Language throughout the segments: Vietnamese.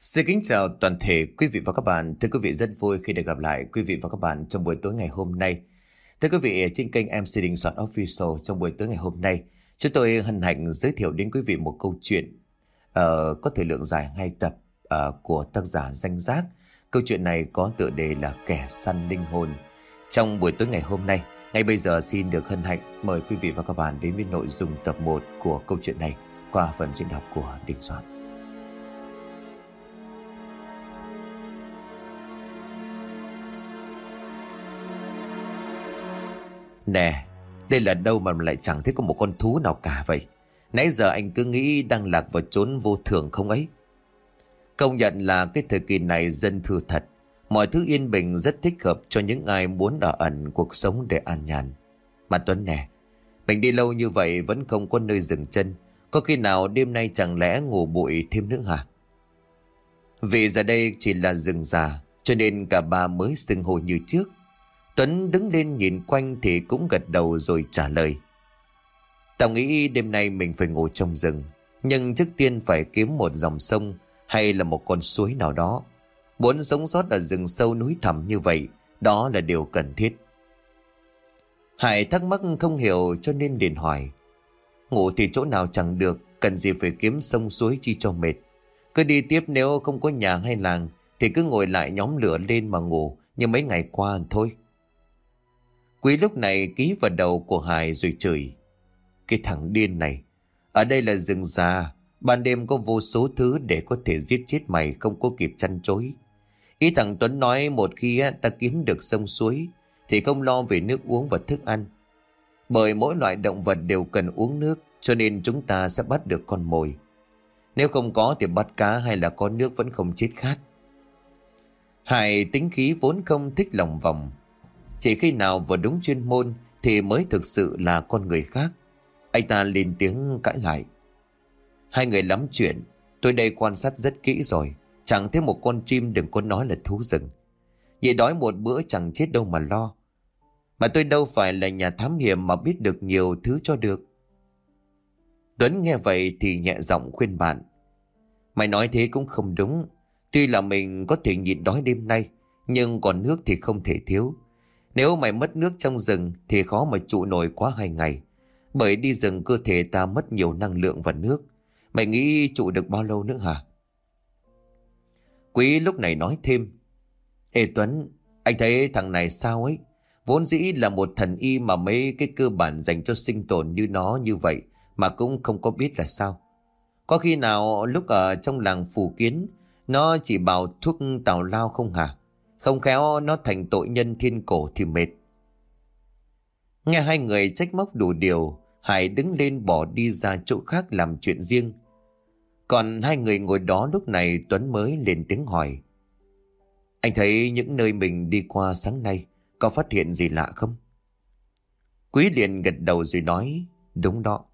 Xin kính chào toàn thể quý vị và các bạn. Thưa quý vị rất vui khi được gặp lại quý vị và các bạn trong buổi tối ngày hôm nay. Thưa quý vị, trên kênh MC Đình Soạn Official trong buổi tối ngày hôm nay, chúng tôi hân hạnh giới thiệu đến quý vị một câu chuyện uh, có thời lượng dài hai tập uh, của tác giả Danh Giác. Câu chuyện này có tựa đề là Kẻ săn linh hồn. Trong buổi tối ngày hôm nay, ngay bây giờ xin được hân hạnh mời quý vị và các bạn đến với nội dung tập 1 của câu chuyện này qua phần diễn đọc của Đình Soạn. Nè, đây là đâu mà lại chẳng thấy có một con thú nào cả vậy? Nãy giờ anh cứ nghĩ đang lạc vào trốn vô thường không ấy? Công nhận là cái thời kỳ này dân thư thật. Mọi thứ yên bình rất thích hợp cho những ai muốn ở ẩn cuộc sống để an nhàn. Mà Tuấn nè, mình đi lâu như vậy vẫn không có nơi dừng chân. Có khi nào đêm nay chẳng lẽ ngủ bụi thêm nữa hả? Vì giờ đây chỉ là rừng già, cho nên cả ba mới xưng hồ như trước. Tuấn đứng lên nhìn quanh thì cũng gật đầu rồi trả lời. Tao nghĩ đêm nay mình phải ngủ trong rừng. Nhưng trước tiên phải kiếm một dòng sông hay là một con suối nào đó. Muốn sống sót ở rừng sâu núi thẳm như vậy, đó là điều cần thiết. Hải thắc mắc không hiểu cho nên liền hỏi. Ngủ thì chỗ nào chẳng được, cần gì phải kiếm sông suối chi cho mệt. Cứ đi tiếp nếu không có nhà hay làng thì cứ ngồi lại nhóm lửa lên mà ngủ như mấy ngày qua thôi. Quý lúc này ký vào đầu của Hải rồi chửi. Cái thằng điên này, ở đây là rừng già, ban đêm có vô số thứ để có thể giết chết mày không có kịp chăn chối. Ý thằng Tuấn nói một khi ta kiếm được sông suối thì không lo về nước uống và thức ăn. Bởi mỗi loại động vật đều cần uống nước cho nên chúng ta sẽ bắt được con mồi. Nếu không có thì bắt cá hay là có nước vẫn không chết khát. Hải tính khí vốn không thích lòng vòng chỉ khi nào vào đúng chuyên môn thì mới thực sự là con người khác. Anh ta lên tiếng cãi lại. Hai người lắm chuyện, tôi đây quan sát rất kỹ rồi. Chẳng thấy một con chim đừng có nói là thú rừng. Vậy đói một bữa chẳng chết đâu mà lo. Mà tôi đâu phải là nhà thám hiểm mà biết được nhiều thứ cho được. Tuấn nghe vậy thì nhẹ giọng khuyên bạn. Mày nói thế cũng không đúng. Tuy là mình có thể nhịn đói đêm nay, nhưng còn nước thì không thể thiếu. Nếu mày mất nước trong rừng thì khó mà trụ nổi quá hai ngày. Bởi đi rừng cơ thể ta mất nhiều năng lượng và nước. Mày nghĩ trụ được bao lâu nữa hả? Quý lúc này nói thêm. Ê Tuấn, anh thấy thằng này sao ấy? Vốn dĩ là một thần y mà mấy cái cơ bản dành cho sinh tồn như nó như vậy mà cũng không có biết là sao. Có khi nào lúc ở trong làng phù kiến nó chỉ bảo thuốc tào lao không hả? Không khéo nó thành tội nhân thiên cổ thì mệt. Nghe hai người trách móc đủ điều, Hải đứng lên bỏ đi ra chỗ khác làm chuyện riêng. Còn hai người ngồi đó lúc này Tuấn mới lên tiếng hỏi. Anh thấy những nơi mình đi qua sáng nay có phát hiện gì lạ không? Quý liền gật đầu rồi nói, đúng đó.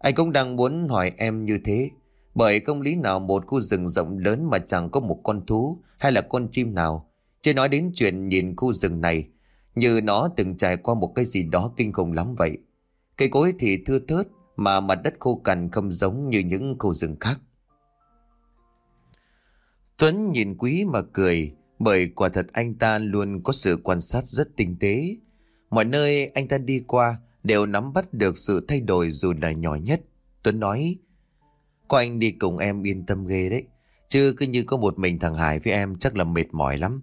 Anh cũng đang muốn hỏi em như thế, bởi công lý nào một khu rừng rộng lớn mà chẳng có một con thú hay là con chim nào chưa nói đến chuyện nhìn khu rừng này như nó từng trải qua một cái gì đó kinh khủng lắm vậy. Cây cối thì thưa thớt mà mặt đất khô cằn không giống như những khu rừng khác. Tuấn nhìn quý mà cười bởi quả thật anh ta luôn có sự quan sát rất tinh tế. Mọi nơi anh ta đi qua đều nắm bắt được sự thay đổi dù là nhỏ nhất. Tuấn nói, có anh đi cùng em yên tâm ghê đấy. Chứ cứ như có một mình thằng Hải với em chắc là mệt mỏi lắm.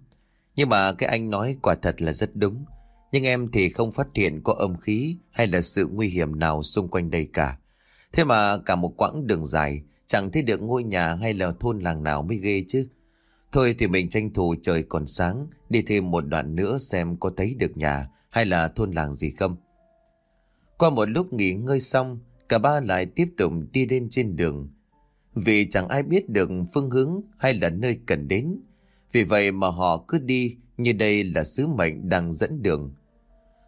Nhưng mà cái anh nói quả thật là rất đúng. Nhưng em thì không phát hiện có âm khí hay là sự nguy hiểm nào xung quanh đây cả. Thế mà cả một quãng đường dài, chẳng thấy được ngôi nhà hay là thôn làng nào mới ghê chứ. Thôi thì mình tranh thủ trời còn sáng, đi thêm một đoạn nữa xem có thấy được nhà hay là thôn làng gì không. Qua một lúc nghỉ ngơi xong, cả ba lại tiếp tục đi lên trên đường. Vì chẳng ai biết được phương hướng hay là nơi cần đến vì vậy mà họ cứ đi như đây là sứ mệnh đang dẫn đường.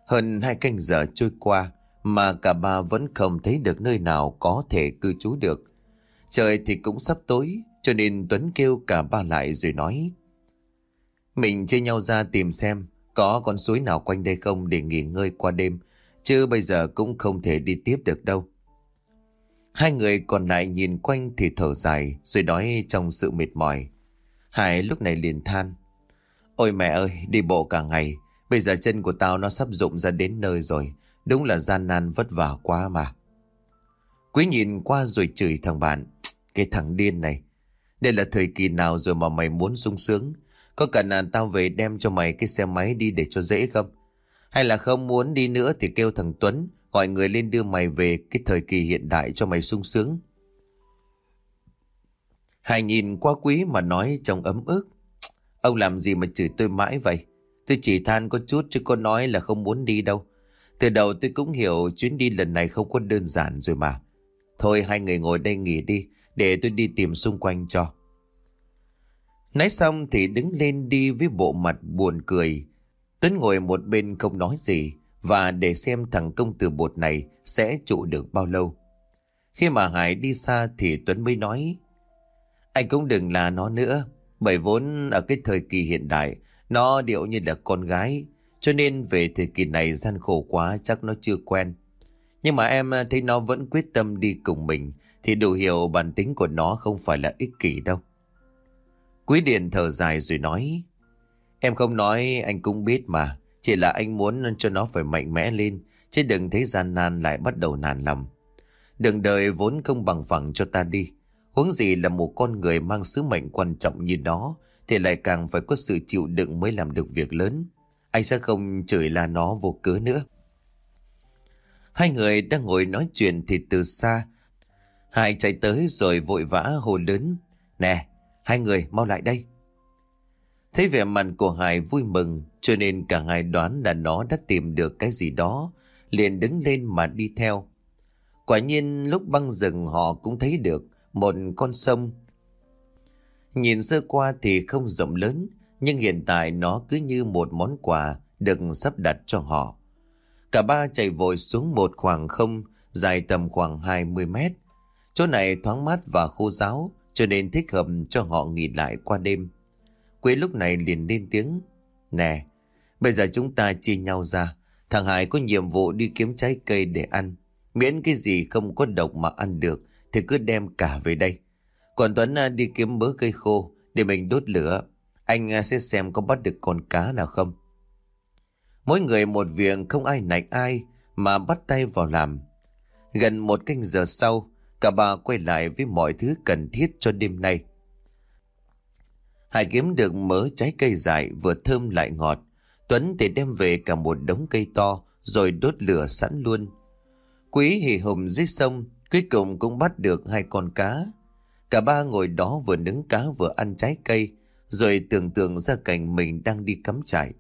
Hơn hai canh giờ trôi qua mà cả ba vẫn không thấy được nơi nào có thể cư trú được. Trời thì cũng sắp tối, cho nên Tuấn kêu cả ba lại rồi nói. Mình chia nhau ra tìm xem có con suối nào quanh đây không để nghỉ ngơi qua đêm. Chứ bây giờ cũng không thể đi tiếp được đâu. Hai người còn lại nhìn quanh thì thở dài, rồi nói trong sự mệt mỏi. Hải lúc này liền than. Ôi mẹ ơi, đi bộ cả ngày. Bây giờ chân của tao nó sắp rụng ra đến nơi rồi. Đúng là gian nan vất vả quá mà. Quý nhìn qua rồi chửi thằng bạn. Cái thằng điên này. Đây là thời kỳ nào rồi mà mày muốn sung sướng. Có cần là tao về đem cho mày cái xe máy đi để cho dễ không? Hay là không muốn đi nữa thì kêu thằng Tuấn gọi người lên đưa mày về cái thời kỳ hiện đại cho mày sung sướng. Hải nhìn qua quý mà nói trong ấm ức. Ông làm gì mà chửi tôi mãi vậy? Tôi chỉ than có chút chứ có nói là không muốn đi đâu. Từ đầu tôi cũng hiểu chuyến đi lần này không có đơn giản rồi mà. Thôi hai người ngồi đây nghỉ đi, để tôi đi tìm xung quanh cho. Nói xong thì đứng lên đi với bộ mặt buồn cười. Tuấn ngồi một bên không nói gì và để xem thằng công tử bột này sẽ trụ được bao lâu. Khi mà Hải đi xa thì Tuấn mới nói anh cũng đừng là nó nữa. Bởi vốn ở cái thời kỳ hiện đại, nó điệu như là con gái. Cho nên về thời kỳ này gian khổ quá, chắc nó chưa quen. Nhưng mà em ờ, thấy nó vẫn quyết tâm đi cùng mình, thì đủ hiểu bản tính của nó không phải là ích kỷ đâu. Quý Điện thở dài rồi nói, Em không nói, anh cũng biết mà. Chỉ là anh muốn cho nó phải mạnh mẽ lên, Chứ đừng thấy gian nan lại bắt đầu nản lòng. Đừng đợi vốn không bằng phẳng cho ta đi. Huống gì là một con người mang sứ mệnh quan trọng như đó, Thì lại càng phải có sự chịu đựng mới làm được việc lớn Anh sẽ không chửi là nó vô cớ nữa Hai người đang ngồi nói chuyện thì từ xa, Hai chạy tới rồi vội vã hồ lớn, Nè, Hai người mau lại đây. Thấy vẻ mặt của Hải vui mừng, cho nên cả hai đoán là nó đã tìm được cái gì đó, liền đứng lên mà đi theo. Quả nhiên lúc băng rừng họ cũng thấy được một con sông. Nhìn sơ qua thì không rộng lớn nhưng hiện tại nó cứ như một món quà được sắp đặt cho họ. Cả ba chạy vội xuống một khoảng không dài tầm khoảng 20 mét. Chỗ này thoáng mát và khô giáo cho nên thích hợp cho họ nghỉ lại qua đêm. Quế lúc này liền lên tiếng. Nè, bây giờ chúng ta chia nhau ra. Thằng Hải có nhiệm vụ đi kiếm trái cây để ăn. Miễn cái gì không có độc mà ăn được thì cứ đem cả về đây. Còn Tuấn à, đi kiếm bớ cây khô để mình đốt lửa. Anh à, sẽ xem có bắt được con cá nào không. Mỗi người một việc không ai nạch ai mà bắt tay vào làm. Gần một canh giờ sau, Cả ba quay lại với mọi thứ cần thiết cho đêm nay. Hải kiếm được mớ trái cây dại vừa thơm lại ngọt. Tuấn thì đem về cả một đống cây to rồi đốt lửa sẵn luôn. Quý hì hùng dưới sông cuối cùng cũng bắt được hai con cá. Cả ba ngồi đó vừa nướng cá vừa ăn trái cây rồi tưởng tượng ra cảnh mình đang đi cắm trại.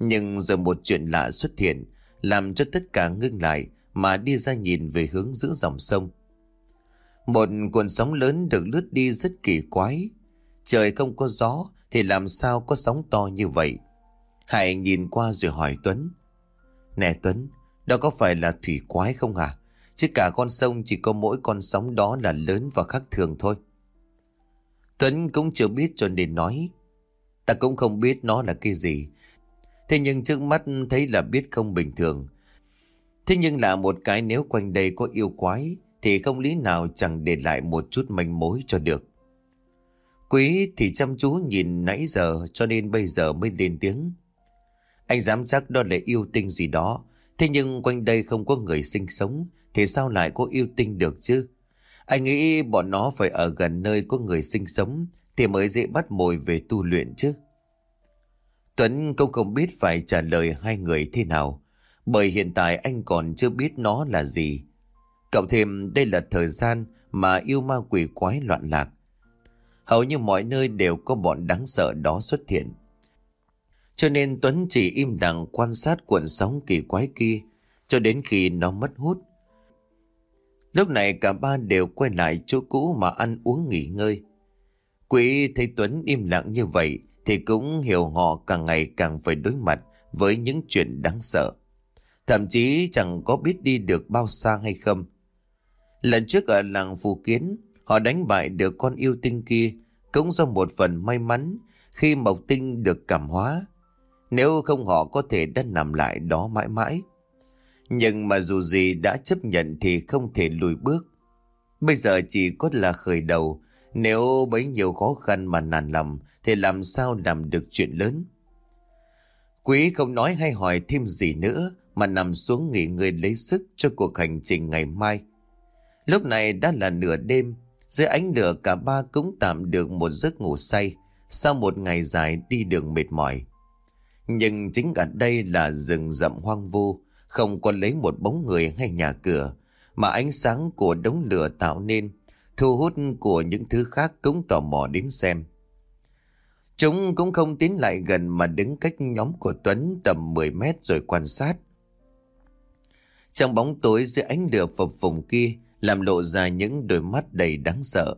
Nhưng rồi một chuyện lạ xuất hiện làm cho tất cả ngưng lại mà đi ra nhìn về hướng giữa dòng sông. Một cuộn sóng lớn được lướt đi rất kỳ quái. Trời không có gió thì làm sao có sóng to như vậy? Hải nhìn qua rồi hỏi Tuấn. Nè Tuấn, đó có phải là thủy quái không hả? Chứ cả con sông chỉ có mỗi con sóng đó là lớn và khác thường thôi. Tuấn cũng chưa biết cho nên nói. Ta cũng không biết nó là cái gì. Thế nhưng trước mắt thấy là biết không bình thường. Thế nhưng là một cái nếu quanh đây có yêu quái thì không lý nào chẳng để lại một chút manh mối cho được. Quý thì chăm chú nhìn nãy giờ cho nên bây giờ mới lên tiếng. Anh dám chắc đó là yêu tinh gì đó, thế nhưng quanh đây không có người sinh sống, thì sao lại có yêu tinh được chứ? Anh nghĩ bọn nó phải ở gần nơi có người sinh sống thì mới dễ bắt mồi về tu luyện chứ. Tuấn cũng không biết phải trả lời hai người thế nào, bởi hiện tại anh còn chưa biết nó là gì. Cộng thêm đây là thời gian mà yêu ma quỷ quái loạn lạc. Hầu như mọi nơi đều có bọn đáng sợ đó xuất hiện. Cho nên Tuấn chỉ im lặng quan sát cuộn sóng kỳ quái kia cho đến khi nó mất hút. Lúc này cả ba đều quay lại chỗ cũ mà ăn uống nghỉ ngơi. Quỷ thấy Tuấn im lặng như vậy thì cũng hiểu họ càng ngày càng phải đối mặt với những chuyện đáng sợ. Thậm chí chẳng có biết đi được bao xa hay không. Lần trước ở làng Phù Kiến, họ đánh bại được con yêu tinh kia, cũng do một phần may mắn khi Mộc Tinh được cảm hóa. Nếu không họ có thể đã nằm lại đó mãi mãi. Nhưng mà dù gì đã chấp nhận thì không thể lùi bước. Bây giờ chỉ có là khởi đầu Nếu bấy nhiều khó khăn mà nản lòng thì làm sao làm được chuyện lớn. Quý không nói hay hỏi thêm gì nữa mà nằm xuống nghỉ ngơi lấy sức cho cuộc hành trình ngày mai. Lúc này đã là nửa đêm, dưới ánh lửa cả ba cũng tạm được một giấc ngủ say sau một ngày dài đi đường mệt mỏi. Nhưng chính ở đây là rừng rậm hoang vu, không có lấy một bóng người hay nhà cửa, mà ánh sáng của đống lửa tạo nên, thu hút của những thứ khác cũng tò mò đến xem. Chúng cũng không tiến lại gần mà đứng cách nhóm của Tuấn tầm 10 mét rồi quan sát. Trong bóng tối dưới ánh lửa phập phồng kia làm lộ ra những đôi mắt đầy đáng sợ.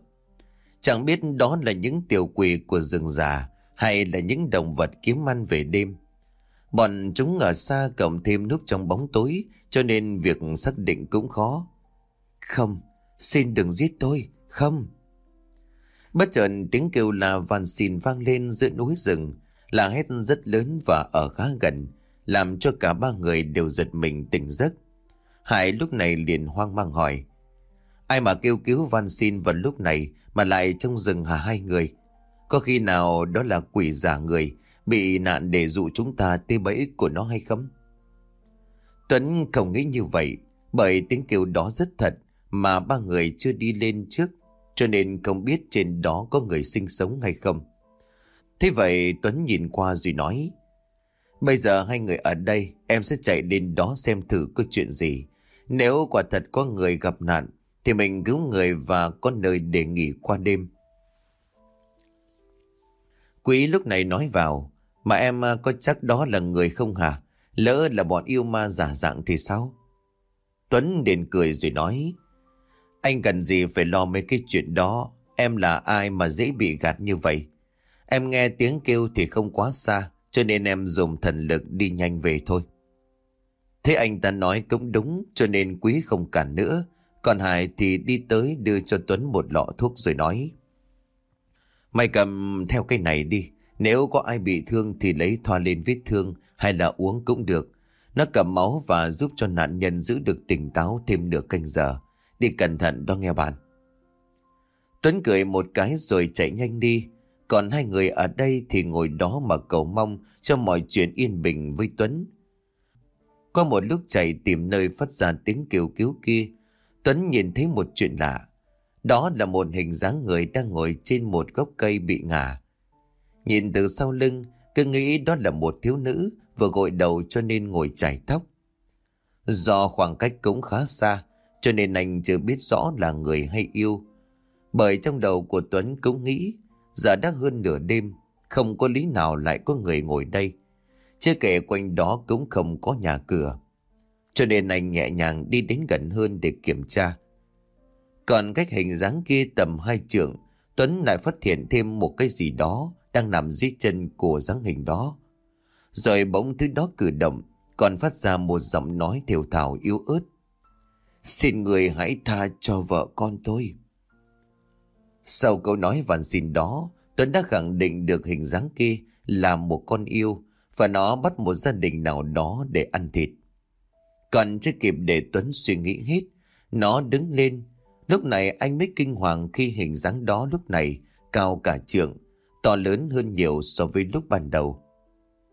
Chẳng biết đó là những tiểu quỷ của rừng già hay là những động vật kiếm ăn về đêm. Bọn chúng ở xa cộng thêm núp trong bóng tối cho nên việc xác định cũng khó. Không, xin đừng giết tôi, không. Bất chợt tiếng kêu là van xin vang lên giữa núi rừng, là hét rất lớn và ở khá gần, làm cho cả ba người đều giật mình tỉnh giấc. Hải lúc này liền hoang mang hỏi. Ai mà kêu cứu van xin vào lúc này mà lại trong rừng hả hai người? Có khi nào đó là quỷ giả người bị nạn để dụ chúng ta tê bẫy của nó hay không? Tuấn không nghĩ như vậy, bởi tiếng kêu đó rất thật mà ba người chưa đi lên trước, cho nên không biết trên đó có người sinh sống hay không. Thế vậy Tuấn nhìn qua rồi nói, Bây giờ hai người ở đây, em sẽ chạy đến đó xem thử có chuyện gì. Nếu quả thật có người gặp nạn, thì mình cứu người và có nơi để nghỉ qua đêm. Quý lúc này nói vào mà em à, có chắc đó là người không hả? Lỡ là bọn yêu ma giả dạng thì sao? Tuấn đền cười rồi nói, anh cần gì phải lo mấy cái chuyện đó? Em là ai mà dễ bị gạt như vậy? Em nghe tiếng kêu thì không quá xa, Cho nên em dùng thần lực đi nhanh về thôi. Thế anh ta nói cũng đúng, Cho nên quý không cản nữa. Còn Hải thì đi tới đưa cho Tuấn một lọ thuốc rồi nói, Mày cầm theo cái này đi. Nếu có ai bị thương thì lấy thoa lên vết thương Hay là uống cũng được Nó cầm máu và giúp cho nạn nhân giữ được tỉnh táo thêm nửa canh giờ Đi cẩn thận đó nghe bạn. Tuấn cười một cái rồi chạy nhanh đi. Còn hai người ở đây thì ngồi đó mà cầu mong cho mọi chuyện yên bình với Tuấn. Qua một lúc chạy tìm nơi phát ra tiếng kêu cứu kia, Tuấn nhìn thấy một chuyện lạ. Đó là một hình dáng người đang ngồi trên một gốc cây bị ngả. Nhìn từ sau lưng, cứ nghĩ đó là một thiếu nữ vừa gội đầu cho nên ngồi chải tóc. Do khoảng cách cũng khá xa, cho nên anh chưa biết rõ là người hay yêu. Bởi trong đầu của Tuấn cũng nghĩ, giờ đã hơn nửa đêm, không có lý nào lại có người ngồi đây. Chưa kể quanh đó cũng không có nhà cửa. Cho nên anh nhẹ nhàng đi đến gần hơn để kiểm tra. Còn cách hình dáng kia tầm hai trượng, Tuấn lại phát hiện thêm một cái gì đó đang nằm dưới chân của dáng hình đó. Rồi bỗng thứ đó cử động, còn phát ra một giọng nói thều thào yếu ớt. Xin người hãy tha cho vợ con tôi. Sau câu nói van xin đó, Tuấn đã khẳng định được hình dáng kia là một con yêu và nó bắt một gia đình nào đó để ăn thịt. Còn chưa kịp để Tuấn suy nghĩ hết, nó đứng lên. Lúc này anh mới kinh hoàng khi hình dáng đó lúc này cao cả trượng, to lớn hơn nhiều so với lúc ban đầu.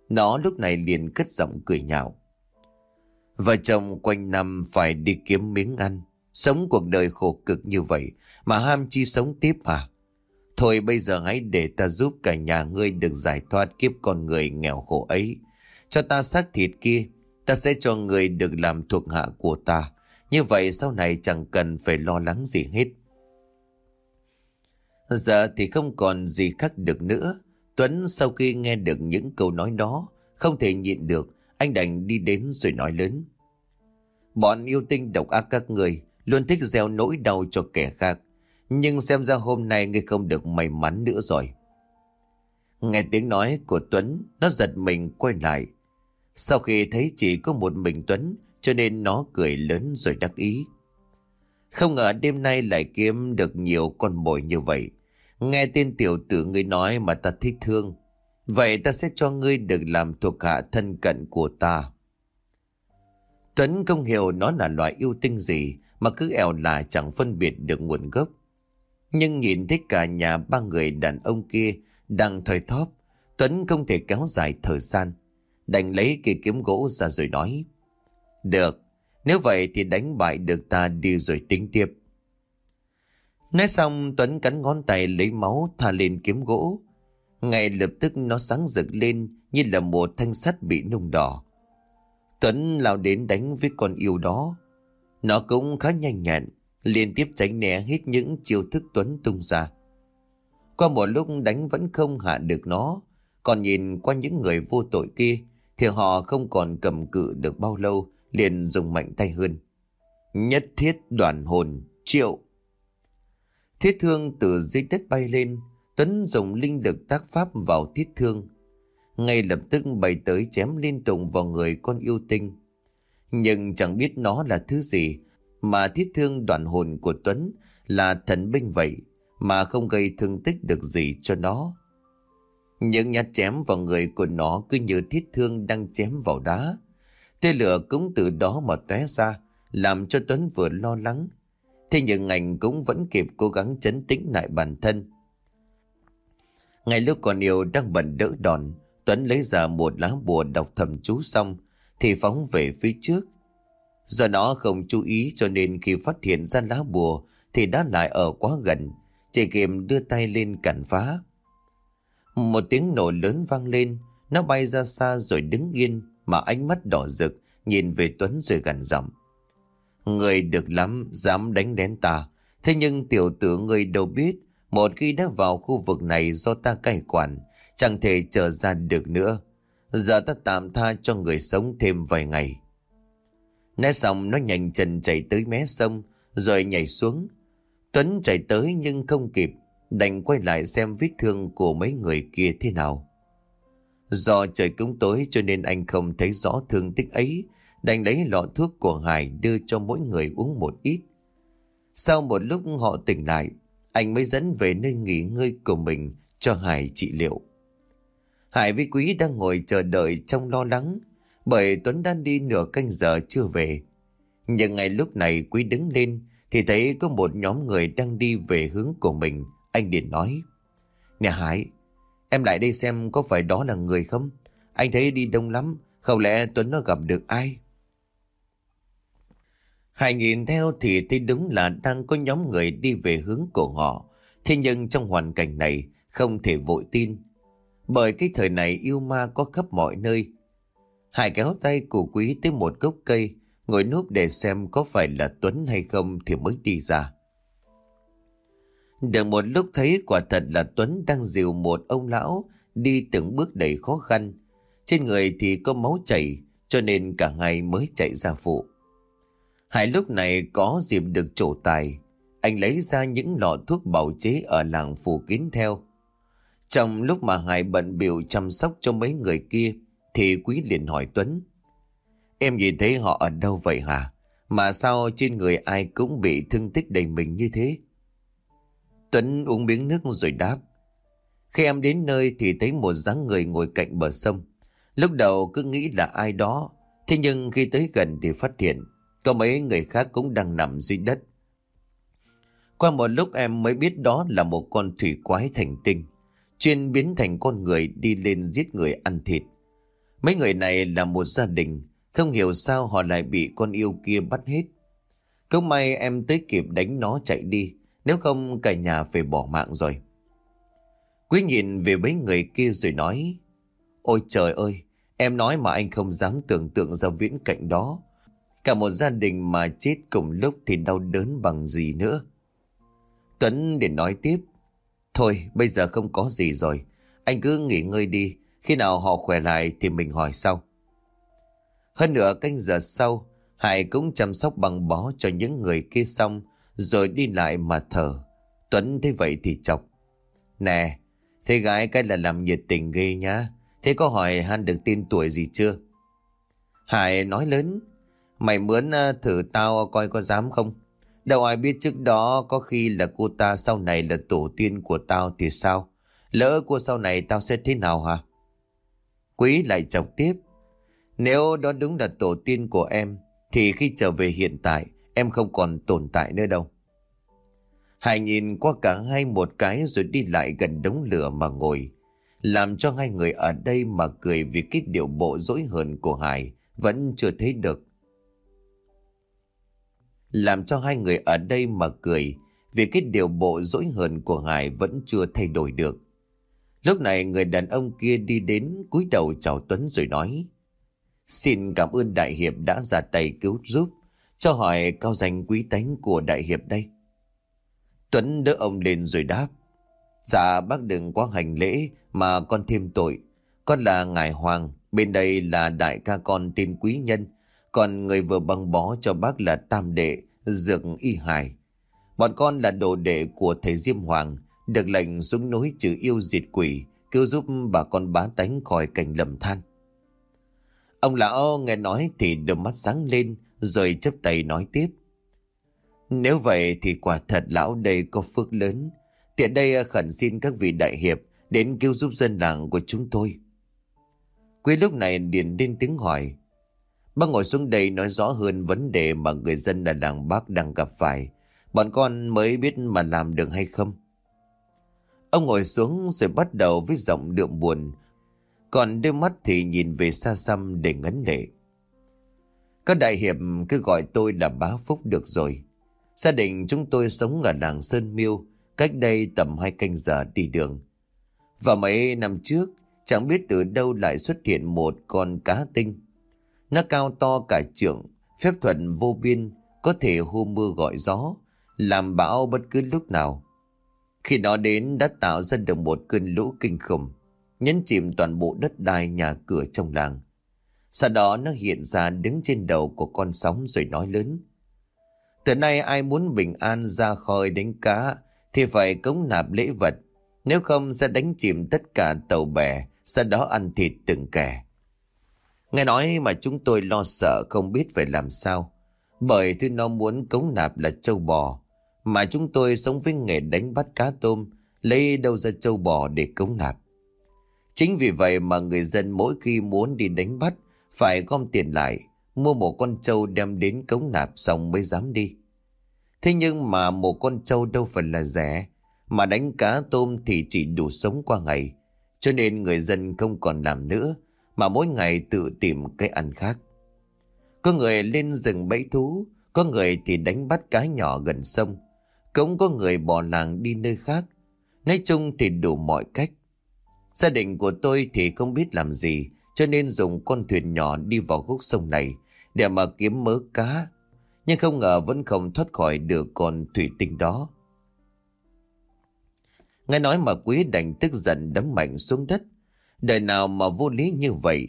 Nó lúc này liền cất giọng cười nhạo. Vợ chồng quanh năm phải đi kiếm miếng ăn. Sống cuộc đời khổ cực như vậy mà ham chi sống tiếp à? Thôi bây giờ hãy để ta giúp cả nhà ngươi được giải thoát kiếp con người nghèo khổ ấy. Cho ta xác thịt kia, ta sẽ cho người được làm thuộc hạ của ta. Như vậy sau này chẳng cần phải lo lắng gì hết. Giờ thì không còn gì khác được nữa. Tuấn sau khi nghe được những câu nói đó, không thể nhịn được, anh đành đi đến rồi nói lớn. Bọn yêu tinh độc ác các người luôn thích gieo nỗi đau cho kẻ khác. Nhưng xem ra hôm nay ngươi không được may mắn nữa rồi. Nghe tiếng nói của Tuấn, nó giật mình quay lại. Sau khi thấy chỉ có một mình Tuấn, cho nên nó cười lớn rồi đắc ý. Không ngờ đêm nay lại kiếm được nhiều con mồi như vậy. Nghe tên tiểu tử ngươi nói mà ta thích thương. Vậy ta sẽ cho ngươi được làm thuộc hạ thân cận của ta. Tuấn không hiểu nó là loại yêu tinh gì mà cứ ẻo là chẳng phân biệt được nguồn gốc. Nhưng nhìn thấy cả nhà ba người đàn ông kia đang thời thóp, Tuấn không thể kéo dài thời gian. Đành lấy cây kiếm gỗ ra rồi nói. Được, nếu vậy thì đánh bại được ta đi rồi tính tiếp. Nói xong Tuấn cắn ngón tay lấy máu thả lên kiếm gỗ. Ngay lập tức nó sáng rực lên như là một thanh sắt bị nung đỏ. Tuấn lao đến đánh với con yêu đó. Nó cũng khá nhanh nhẹn, liên tiếp tránh né hết những chiêu thức Tuấn tung ra. Qua một lúc đánh vẫn không hạ được nó, còn nhìn qua những người vô tội kia thì họ không còn cầm cự được bao lâu liền dùng mạnh tay hơn. Nhất thiết đoàn hồn, triệu. Thiết thương từ dưới đất bay lên, Tuấn dùng linh lực tác pháp vào thiết thương. Ngay lập tức bay tới chém liên tục vào người con yêu tinh. Nhưng chẳng biết nó là thứ gì, mà thiết thương đoàn hồn của Tuấn là thần binh vậy, mà không gây thương tích được gì cho nó. Những nhát chém vào người của nó cứ như thiết thương đang chém vào đá. Tên lửa cũng từ đó mà tóe ra, làm cho Tuấn vừa lo lắng. Thế nhưng anh cũng vẫn kịp cố gắng chấn tĩnh lại bản thân. Ngay lúc còn yêu đang bận đỡ đòn, Tuấn lấy ra một lá bùa đọc thầm chú xong, thì phóng về phía trước. Do nó không chú ý cho nên khi phát hiện ra lá bùa thì đã lại ở quá gần, chỉ kịp đưa tay lên cản phá. Một tiếng nổ lớn vang lên, nó bay ra xa rồi đứng yên mà ánh mắt đỏ rực nhìn về Tuấn rồi gần giọng. Người được lắm, dám đánh đến ta. Thế nhưng tiểu tử người đâu biết, một khi đã vào khu vực này do ta cai quản, chẳng thể trở ra được nữa. Giờ ta tạm tha cho người sống thêm vài ngày. Nói xong nó nhanh chân chạy tới mé sông, rồi nhảy xuống. Tuấn chạy tới nhưng không kịp, đành quay lại xem vết thương của mấy người kia thế nào. Do trời cũng tối cho nên anh không thấy rõ thương tích ấy, đành lấy lọ thuốc của Hải đưa cho mỗi người uống một ít. Sau một lúc họ tỉnh lại, anh mới dẫn về nơi nghỉ ngơi của mình cho Hải trị liệu. Hải với Quý đang ngồi chờ đợi trong lo lắng, bởi Tuấn đang đi nửa canh giờ chưa về. Nhưng ngay lúc này Quý đứng lên thì thấy có một nhóm người đang đi về hướng của mình. Anh liền nói, Nè Hải, em lại đây xem có phải đó là người không? Anh thấy đi đông lắm, không lẽ Tuấn nó gặp được ai? Hải nhìn theo thì thấy đúng là đang có nhóm người đi về hướng của họ. Thế nhưng trong hoàn cảnh này không thể vội tin. Bởi cái thời này yêu ma có khắp mọi nơi. Hải kéo tay của quý tới một gốc cây, ngồi núp để xem có phải là Tuấn hay không thì mới đi ra. Được một lúc thấy quả thật là Tuấn đang dìu một ông lão đi từng bước đầy khó khăn. Trên người thì có máu chảy cho nên cả ngày mới chạy ra phụ. Hải lúc này có dịp được trổ tài. Anh lấy ra những lọ thuốc bào chế ở làng phủ kín theo. Trong lúc mà Hải bận biểu chăm sóc cho mấy người kia thì Quý liền hỏi Tuấn. Em nhìn thấy họ ở đâu vậy hả? Mà sao trên người ai cũng bị thương tích đầy mình như thế? Tuấn uống miếng nước rồi đáp. Khi em đến nơi thì thấy một dáng người ngồi cạnh bờ sông. Lúc đầu cứ nghĩ là ai đó, thế nhưng khi tới gần thì phát hiện có mấy người khác cũng đang nằm dưới đất. Qua một lúc em mới biết đó là một con thủy quái thành tinh, chuyên biến thành con người đi lên giết người ăn thịt. Mấy người này là một gia đình, không hiểu sao họ lại bị con yêu kia bắt hết. Không may em tới kịp đánh nó chạy đi, nếu không cả nhà phải bỏ mạng rồi. Quý nhìn về mấy người kia rồi nói, Ôi trời ơi, em nói mà anh không dám tưởng tượng ra viễn cảnh đó. Cả một gia đình mà chết cùng lúc thì đau đớn bằng gì nữa. Tuấn để nói tiếp. Thôi bây giờ không có gì rồi. Anh cứ nghỉ ngơi đi. Khi nào họ khỏe lại thì mình hỏi sau. Hơn nửa canh giờ sau, Hải cũng chăm sóc bằng bó cho những người kia xong, rồi đi lại mà thở. Tuấn thấy vậy thì chọc. Nè, thế gái cái là làm nhiệt tình ghê nhá. Thế có hỏi Han được tin tuổi gì chưa? Hải nói lớn. Mày mướn ờ, thử tao coi có dám không? Đâu ai biết trước đó có khi là cô ta sau này là tổ tiên của tao thì sao? Lỡ cô sau này tao sẽ thế nào hả? Quý lại chọc tiếp. Nếu đó đúng là tổ tiên của em, thì khi trở về hiện tại, em không còn tồn tại nữa đâu. Hải nhìn qua cả hai một cái rồi đi lại gần đống lửa mà ngồi. Làm cho hai người ở đây mà cười vì cái điệu bộ dỗi hờn của Hải vẫn chưa thấy được. Làm cho hai người ở đây mà cười, vì cái điều bộ dỗi hờn của Hải vẫn chưa thay đổi được. Lúc này người đàn ông kia đi đến, cúi đầu chào Tuấn rồi nói, Xin cảm ơn Đại Hiệp đã ra tay cứu giúp, Cho hỏi cao danh quý tánh của Đại Hiệp đây. Tuấn đỡ ông lên rồi đáp Dạ bác đừng quá hành lễ mà con thêm tội. Con là Ngài Hoàng, Bên đây là đại ca con tên quý nhân. Còn người vừa băng bó cho bác là Tam Đệ, Dược Y Hải. Bọn con là đồ đệ của thầy Diêm Hoàng, Được lệnh xuống núi trừ yêu diệt quỷ, Cứu giúp bà con bá tánh khỏi cảnh lầm than. Ông lão nghe nói thì đôi mắt sáng lên, Rồi chấp tay nói tiếp. Nếu vậy thì quả thật lão đây có phước lớn. Tiện đây khẩn xin các vị đại hiệp Đến cứu giúp dân làng của chúng tôi. Quý lúc này điền lên tiếng hỏi Bác ngồi xuống đây nói rõ hơn vấn đề mà người dân ở làng bác đang gặp phải. Bọn con mới biết mà làm được hay không? Ông ngồi xuống rồi bắt đầu với giọng đượm buồn. Còn đôi mắt thì nhìn về xa xăm để ngấn lệ. Các đại hiệp cứ gọi tôi là bá phúc được rồi. Gia đình chúng tôi sống ở làng Sơn Miêu, cách đây tầm hai canh giờ đi đường. Và mấy năm trước, chẳng biết từ đâu lại xuất hiện một con cá tinh. Nó cao to cả trượng, phép thuật vô biên, có thể hô mưa gọi gió, làm bão bất cứ lúc nào. Khi nó đến đã tạo ra được một cơn lũ kinh khủng, nhấn chìm toàn bộ đất đai nhà cửa trong làng. Sau đó nó hiện ra đứng trên đầu của con sóng rồi nói lớn. Từ nay ai muốn bình an ra khỏi đánh cá thì phải cống nạp lễ vật, nếu không sẽ đánh chìm tất cả tàu bè, sau đó ăn thịt từng kẻ. Nghe nói mà chúng tôi lo sợ không biết phải làm sao. Bởi thứ nó muốn cống nạp là châu bò. Mà chúng tôi sống với nghề đánh bắt cá tôm, lấy đâu ra châu bò để cống nạp. Chính vì vậy mà người dân mỗi khi muốn đi đánh bắt, phải gom tiền lại, mua một con trâu đem đến cống nạp xong mới dám đi. Thế nhưng mà một con trâu đâu phải là rẻ, mà đánh cá tôm thì chỉ đủ sống qua ngày. Cho nên người dân không còn làm nữa, mà mỗi ngày tự tìm cái ăn khác. Có người lên rừng bẫy thú, có người thì đánh bắt cá nhỏ gần sông, cũng có người bỏ làng đi nơi khác. Nói chung thì đủ mọi cách. Gia đình của tôi thì không biết làm gì, cho nên dùng con thuyền nhỏ đi vào khúc sông này để mà kiếm mớ cá. Nhưng không ngờ vẫn không thoát khỏi được con thủy tinh đó. Nghe nói mà quý đành tức giận đấm mạnh xuống đất. Đời nào mà vô lý như vậy?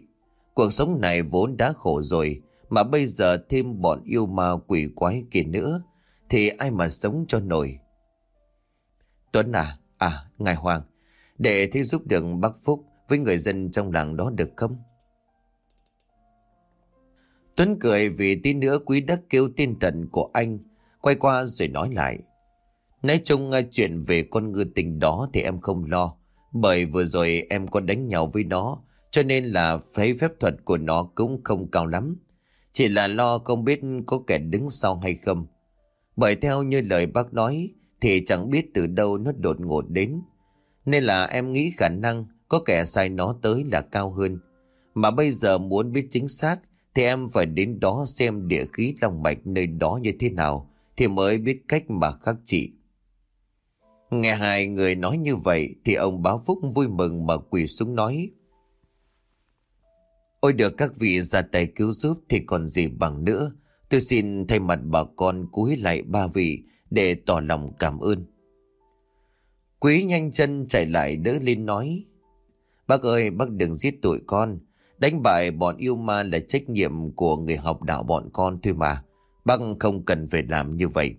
Cuộc sống này vốn đã khổ rồi, Mà bây giờ thêm bọn yêu ma quỷ quái kia nữa, Thì ai mà sống cho nổi? Tuấn à À Ngài Hoàng, Để thế giúp được bác Phúc Với người dân trong làng đó được không? Tuấn cười vì tí nữa quý đất kêu tin thần của anh, Quay qua rồi nói lại. Nói chung chuyện về con ngư tình đó thì em không lo bởi vừa rồi em có đánh nhau với nó, cho nên là thấy phép thuật của nó cũng không cao lắm. Chỉ là lo không biết có kẻ đứng sau hay không. Bởi theo như lời bác nói, thì chẳng biết từ đâu nó đột ngột đến. Nên là em nghĩ khả năng có kẻ sai nó tới là cao hơn. Mà bây giờ muốn biết chính xác thì em phải đến đó xem địa khí long mạch nơi đó như thế nào thì mới biết cách mà khắc trị. Nghe hai người nói như vậy thì ông báo phúc vui mừng mà quỳ xuống nói. Ôi được các vị ra tay cứu giúp thì còn gì bằng nữa. Tôi xin thay mặt bà con cúi lại ba vị để tỏ lòng cảm ơn. Quý nhanh chân chạy lại đỡ lên nói. Bác ơi, bác đừng giết tụi con. Đánh bại bọn yêu ma là trách nhiệm của người học đạo bọn con thôi mà. Bác không cần phải làm như vậy.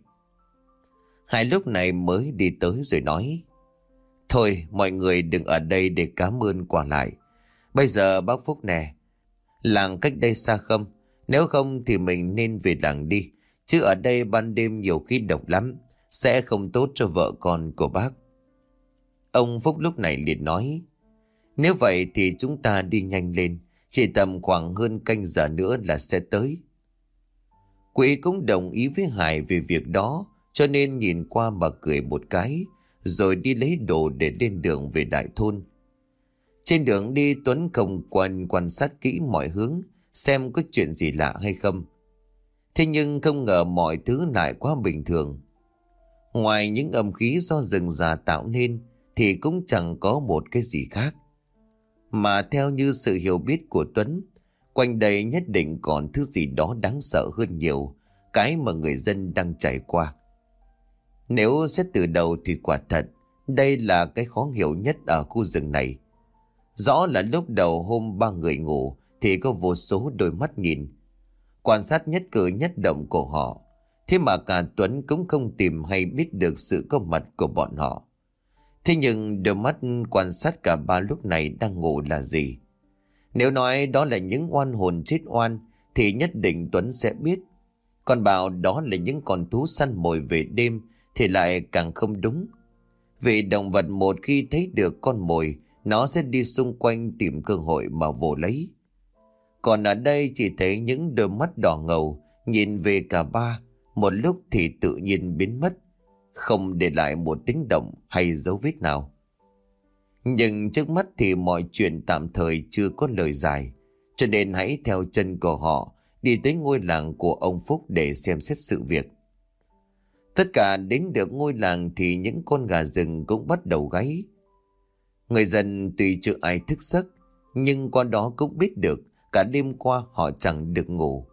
Hai lúc này mới đi tới rồi nói. Thôi mọi người đừng ở đây để cảm ơn quả lại. Bây giờ bác Phúc nè, làng cách đây xa không? Nếu không thì mình nên về làng đi. Chứ ở đây ban đêm nhiều khí độc lắm, sẽ không tốt cho vợ con của bác. Ông Phúc lúc này liền nói. Nếu vậy thì chúng ta đi nhanh lên, chỉ tầm khoảng hơn canh giờ nữa là sẽ tới. Quỷ cũng đồng ý với Hải về việc đó, cho nên nhìn qua mà cười một cái, rồi đi lấy đồ để lên đường về đại thôn. Trên đường đi Tuấn không quan quan sát kỹ mọi hướng, xem có chuyện gì lạ hay không. Thế nhưng không ngờ mọi thứ lại quá bình thường. Ngoài những âm khí do rừng già tạo nên thì cũng chẳng có một cái gì khác. Mà theo như sự hiểu biết của Tuấn, quanh đây nhất định còn thứ gì đó đáng sợ hơn nhiều cái mà người dân đang trải qua. Nếu xét từ đầu thì quả thật, đây là cái khó hiểu nhất ở khu rừng này. Rõ là lúc đầu hôm ba người ngủ thì có vô số đôi mắt nhìn. Quan sát nhất cử nhất động của họ. Thế mà cả Tuấn cũng không tìm hay biết được sự có mặt của bọn họ. Thế nhưng đôi mắt quan sát cả ba lúc này đang ngủ là gì? Nếu nói đó là những oan hồn chết oan thì nhất định Tuấn sẽ biết. Còn bảo đó là những con thú săn mồi về đêm thì lại càng không đúng. Vì động vật một khi thấy được con mồi nó sẽ đi xung quanh tìm cơ hội mà vồ lấy. Còn ở đây chỉ thấy những đôi mắt đỏ ngầu nhìn về cả ba, một lúc thì tự nhiên biến mất, không để lại một tiếng động hay dấu vết nào. Nhưng trước mắt thì mọi chuyện tạm thời chưa có lời giải, cho nên hãy theo chân của họ đi tới ngôi làng của ông Phúc để xem xét sự việc. Tất cả đến được ngôi làng thì những con gà rừng cũng bắt đầu gáy. Người dân tuy chưa ai thức giấc, nhưng qua đó cũng biết được cả đêm qua họ chẳng được ngủ.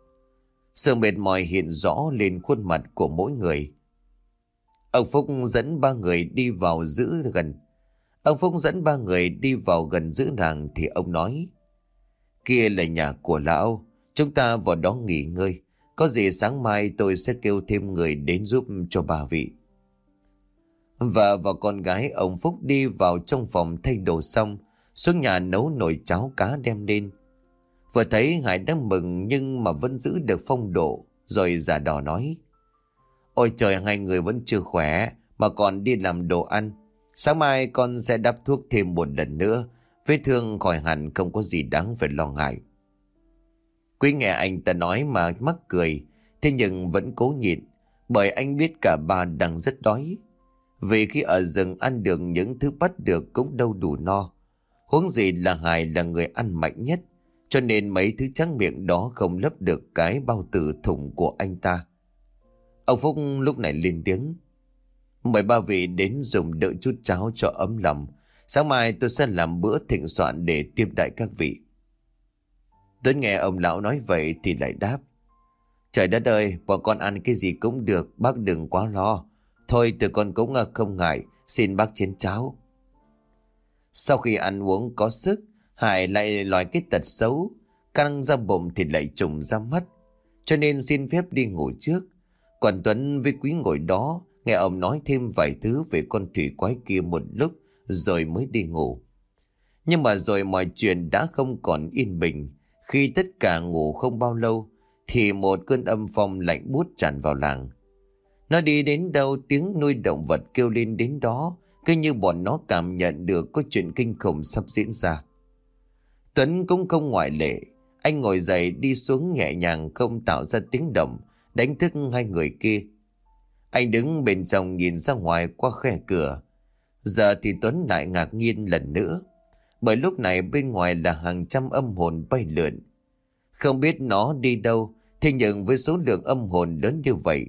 Sự mệt mỏi hiện rõ lên khuôn mặt của mỗi người. Ông Phúc dẫn ba người đi vào giữ gần. Ông Phúc dẫn ba người đi vào gần giữ nàng thì ông nói Kia là nhà của lão, chúng ta vào đó nghỉ ngơi. Có gì sáng mai tôi sẽ kêu thêm người đến giúp cho bà vị. Vợ và con gái ông Phúc đi vào trong phòng thay đồ xong, xuống nhà nấu nồi cháo cá đem lên. Vừa thấy Hải đang mừng nhưng mà vẫn giữ được phong độ, rồi giả đò nói. Ôi trời, hai người vẫn chưa khỏe, mà còn đi làm đồ ăn. Sáng mai con sẽ đắp thuốc thêm một lần nữa, vết thương khỏi hẳn không có gì đáng phải lo ngại. Quý nghe anh ta nói mà mắc cười, thế nhưng vẫn cố nhịn, bởi anh biết cả ba đang rất đói. Vì khi ở rừng ăn được những thứ bắt được cũng đâu đủ no. Huống gì là Hải là người ăn mạnh nhất, cho nên mấy thứ trắng miệng đó không lấp được cái bao tử thủng của anh ta. Ông Phúc lúc này lên tiếng. Mời ba vị đến dùng đợi chút cháo cho ấm lòng. Sáng mai tôi sẽ làm bữa thịnh soạn để tiếp đại các vị. Tuấn nghe ông lão nói vậy thì lại đáp. Trời đất ơi, bọn con ăn cái gì cũng được, bác đừng quá lo. Thôi tụi con cũng ờ, không ngại, xin bác chén cháo. Sau khi ăn uống có sức, Hải lại loài cái tật xấu, căng ra bụng thì lại trùng ra mắt. Cho nên xin phép đi ngủ trước. Còn Tuấn với quý ngồi đó, nghe ông nói thêm vài thứ về con thủy quái kia một lúc, rồi mới đi ngủ. Nhưng mà rồi mọi chuyện đã không còn yên bình. Khi tất cả ngủ không bao lâu, thì một cơn âm phong lạnh bút tràn vào làng. Nó đi đến đâu tiếng nuôi động vật kêu lên đến đó, cứ như bọn nó cảm nhận được có chuyện kinh khủng sắp diễn ra. Tuấn cũng không ngoại lệ, anh ngồi dậy đi xuống nhẹ nhàng không tạo ra tiếng động, đánh thức hai người kia. Anh đứng bên trong nhìn ra ngoài qua khe cửa. Giờ thì Tuấn lại ngạc nhiên lần nữa, bởi lúc này bên ngoài là hàng trăm âm hồn bay lượn. Không biết nó đi đâu, thế nhưng với số lượng âm hồn lớn như vậy,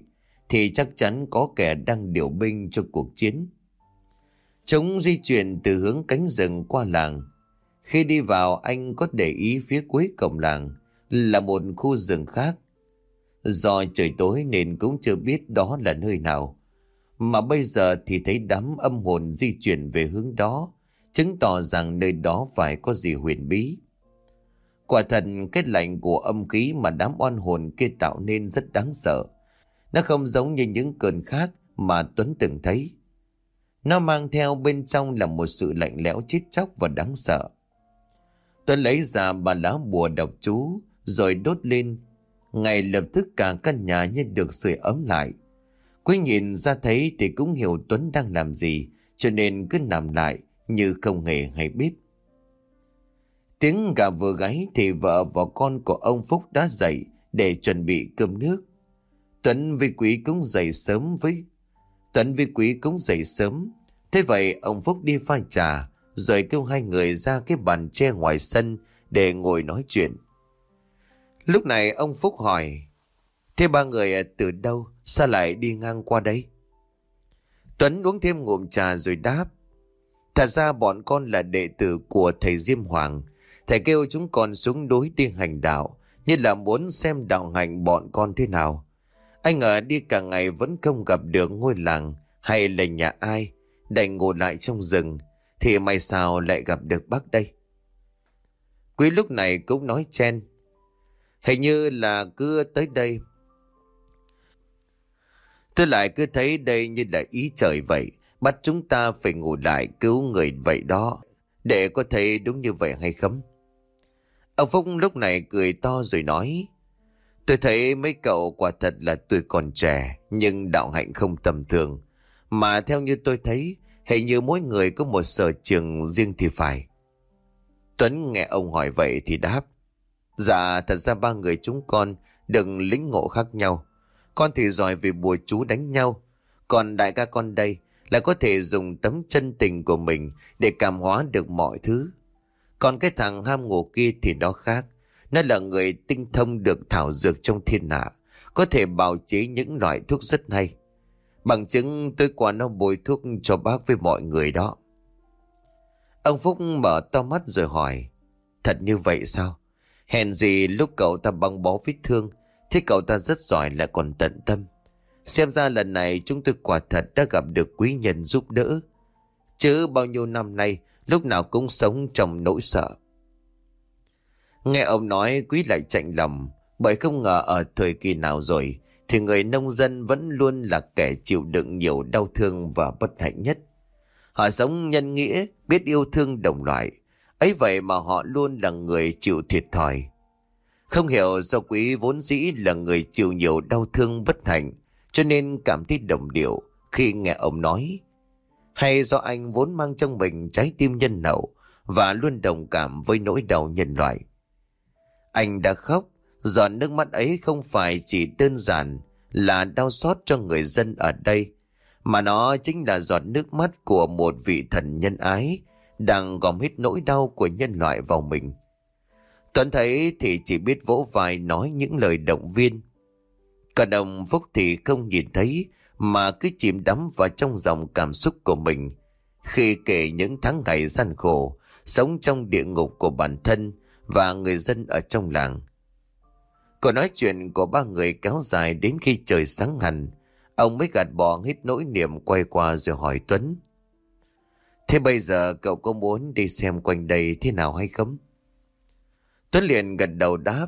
thì chắc chắn có kẻ đang điều binh cho cuộc chiến. Chúng di chuyển từ hướng cánh rừng qua làng. Khi đi vào anh có để ý phía cuối cổng làng là một khu rừng khác. Do trời tối nên cũng chưa biết đó là nơi nào. Mà bây giờ thì thấy đám âm hồn di chuyển về hướng đó, chứng tỏ rằng nơi đó phải có gì huyền bí. Quả thật kết lạnh của âm khí mà đám oan hồn kia tạo nên rất đáng sợ. Nó không giống như những cơn khác mà Tuấn từng thấy. Nó mang theo bên trong là một sự lạnh lẽo chết chóc và đáng sợ. Tuấn lấy ra bà lá bùa độc chú, rồi đốt lên. Ngay lập tức cả căn nhà như được sưởi ấm lại. Quý nhìn ra thấy thì cũng hiểu Tuấn đang làm gì, cho nên cứ nằm lại như không hề hay biết. Tiếng gà vừa gáy thì vợ và con của ông Phúc đã dậy để chuẩn bị cơm nước. Tuấn với Quý cũng dậy sớm với Tuấn với Quý cũng dậy sớm. Thế vậy ông Phúc đi pha trà, rồi kêu hai người ra cái bàn tre ngoài sân để ngồi nói chuyện. Lúc này ông Phúc hỏi, Thế ba người à, từ đâu, sao lại đi ngang qua đây? Tuấn uống thêm ngụm trà rồi đáp, Thật ra bọn con là đệ tử của thầy Diêm Hoàng. Thầy kêu chúng con xuống đối đi hành đạo, như là muốn xem đạo hành bọn con thế nào. Anh ở đi cả ngày vẫn không gặp được ngôi làng hay là nhà ai, đành ngồi lại trong rừng, thì may sao lại gặp được bác đây. Quý lúc này cũng nói chen, hình như là cứ tới đây. Tôi lại cứ thấy đây như là ý trời vậy, bắt chúng ta phải ngủ lại cứu người vậy đó, để có thấy đúng như vậy hay không? Ông Phúc lúc này cười to rồi nói, Tôi thấy mấy cậu quả thật là tuổi còn trẻ, nhưng đạo hạnh không tầm thường. Mà theo như tôi thấy, hình như mỗi người có một sở trường riêng thì phải. Tuấn nghe ông hỏi vậy thì đáp. Dạ, thật ra ba người chúng con đừng lĩnh ngộ khác nhau. Con thì giỏi về bùa chú đánh nhau. Còn đại ca con đây là có thể dùng tấm chân tình của mình để cảm hóa được mọi thứ. Còn cái thằng ham ngủ kia thì nó khác. Nó là người tinh thông được thảo dược trong thiên hạ, có thể bào chế những loại thuốc rất hay. Bằng chứng tôi qua nó bồi thuốc cho bác với mọi người đó. Ông Phúc mở to mắt rồi hỏi, thật như vậy sao? Hèn gì lúc cậu ta băng bó vết thương, thế cậu ta rất giỏi lại còn tận tâm. Xem ra lần này chúng tôi quả thật đã gặp được quý nhân giúp đỡ. Chứ bao nhiêu năm nay, lúc nào cũng sống trong nỗi sợ. Nghe ông nói quý lại chạnh lòng, bởi không ngờ ở thời kỳ nào rồi, thì người nông dân vẫn luôn là kẻ chịu đựng nhiều đau thương và bất hạnh nhất. Họ sống nhân nghĩa, biết yêu thương đồng loại, ấy vậy mà họ luôn là người chịu thiệt thòi. Không hiểu do quý vốn dĩ là người chịu nhiều đau thương bất hạnh, cho nên cảm thấy đồng điệu khi nghe ông nói. Hay do anh vốn mang trong mình trái tim nhân hậu và luôn đồng cảm với nỗi đau nhân loại. Anh đã khóc, giọt nước mắt ấy không phải chỉ đơn giản là đau xót cho người dân ở đây, mà nó chính là giọt nước mắt của một vị thần nhân ái đang gom hết nỗi đau của nhân loại vào mình. Tuấn thấy thì chỉ biết vỗ vai nói những lời động viên. Còn ông Phúc thì không nhìn thấy mà cứ chìm đắm vào trong dòng cảm xúc của mình khi kể những tháng ngày gian khổ, sống trong địa ngục của bản thân và người dân ở trong làng. Còn nói chuyện của ba người kéo dài đến khi trời sáng hẳn, ông mới gạt bỏ hết nỗi niềm quay qua rồi hỏi Tuấn. Thế bây giờ cậu có muốn đi xem quanh đây thế nào hay không? Tuấn liền gật đầu đáp.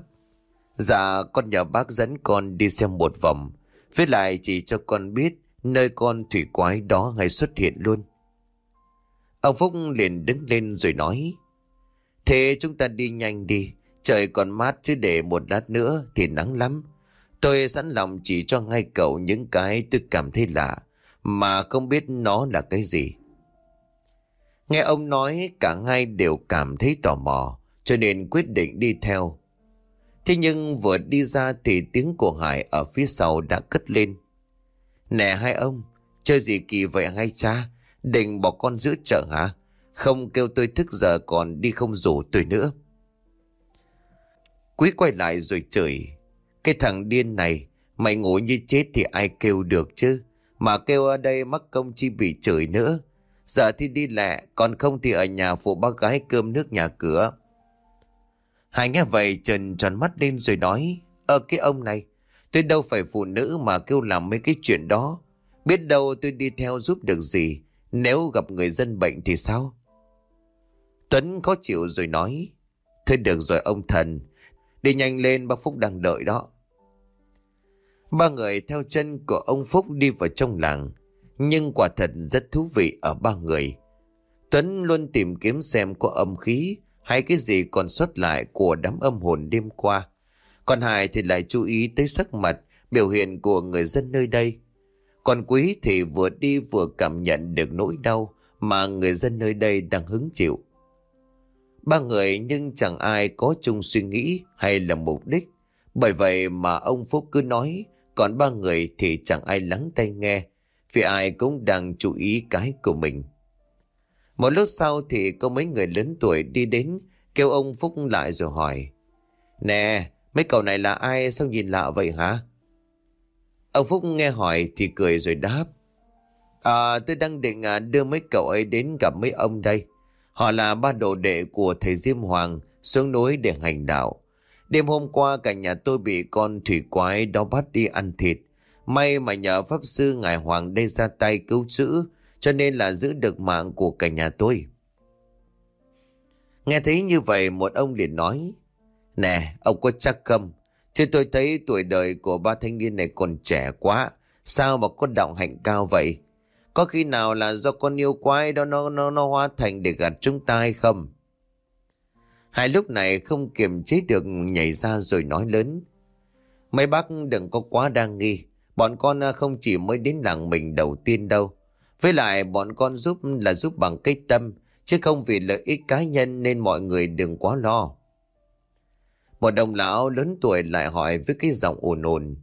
Dạ con nhờ bác dẫn con đi xem một vòng. Với lại chỉ cho con biết nơi con thủy quái đó ngay xuất hiện luôn. Ông Phúc liền đứng lên rồi nói. Thế chúng ta đi nhanh đi. Trời còn mát chứ để một lát nữa thì nắng lắm. Tôi sẵn lòng chỉ cho ngay cậu những cái tôi cảm thấy lạ. Mà không biết nó là cái gì. Nghe ông nói, cả hai đều cảm thấy tò mò. Cho nên quyết định đi theo. Thế nhưng vừa đi ra thì tiếng của Hải ở phía sau đã cất lên. Nè hai ông, chơi gì kỳ vậy hay cha? Định bỏ con giữ chợ hả? Không kêu tôi thức giờ còn đi không rủ tôi nữa. Quý quay lại rồi chửi. Cái thằng điên này, mày ngủ như chết thì ai kêu được chứ? Mà kêu ở đây mắc công chi bị chửi nữa. Giờ thì đi lẹ, còn không thì ở nhà phụ bác gái cơm nước nhà cửa. Hải nghe vậy trần tròn mắt lên rồi nói, Ờ cái ông này, tôi đâu phải phụ nữ mà kêu làm mấy cái chuyện đó. Biết đâu tôi đi theo giúp được gì, nếu gặp người dân bệnh thì sao? Tuấn khó chịu rồi nói. Thôi được rồi ông thần. Đi nhanh lên bác Phúc đang đợi đó. Ba người theo chân của ông Phúc đi vào trong làng. Nhưng quả thật rất thú vị ở ba người. Tuấn luôn tìm kiếm xem có âm khí hay cái gì còn sót lại của đám âm hồn đêm qua. Còn Hải thì lại chú ý tới sắc mặt, biểu hiện của người dân nơi đây. Còn Quý thì vừa đi vừa cảm nhận được nỗi đau mà người dân nơi đây đang hứng chịu. Ba người nhưng chẳng ai có chung suy nghĩ hay là mục đích. Bởi vậy mà ông Phúc cứ nói, còn ba người thì chẳng ai lắng tai nghe, vì ai cũng đang chú ý cái của mình. Một lúc sau thì có mấy người lớn tuổi đi đến kêu ông Phúc lại rồi hỏi. Nè, mấy cậu này là ai sao nhìn lạ vậy hả? Ông Phúc nghe hỏi thì cười rồi đáp. À, tôi đang định à, đưa mấy cậu ấy đến gặp mấy ông đây. Họ là ba đồ đệ của thầy Diêm Hoàng xuống núi để hành đạo. Đêm hôm qua cả nhà tôi bị con thủy quái đó bắt đi ăn thịt. May mà nhờ Pháp Sư Ngài Hoàng đây ra tay cứu chữa cho nên là giữ được mạng của cả nhà tôi. Nghe thấy như vậy một ông liền nói Nè ông có chắc không? Chứ tôi thấy tuổi đời của ba thanh niên này còn trẻ quá Sao mà có đạo hạnh cao vậy? Có khi nào là do con yêu quái đó nó, nó, nó hóa thành để gạt chúng ta hay không? Hai lúc này không kiềm chế được nhảy ra rồi nói lớn Mấy bác đừng có quá đa nghi Bọn con không chỉ mới đến làng mình đầu tiên đâu. Với lại bọn con giúp là giúp bằng cái tâm, Chứ không vì lợi ích cá nhân nên mọi người đừng quá lo. Một đồng lão lớn tuổi lại hỏi với cái giọng ồn ồn.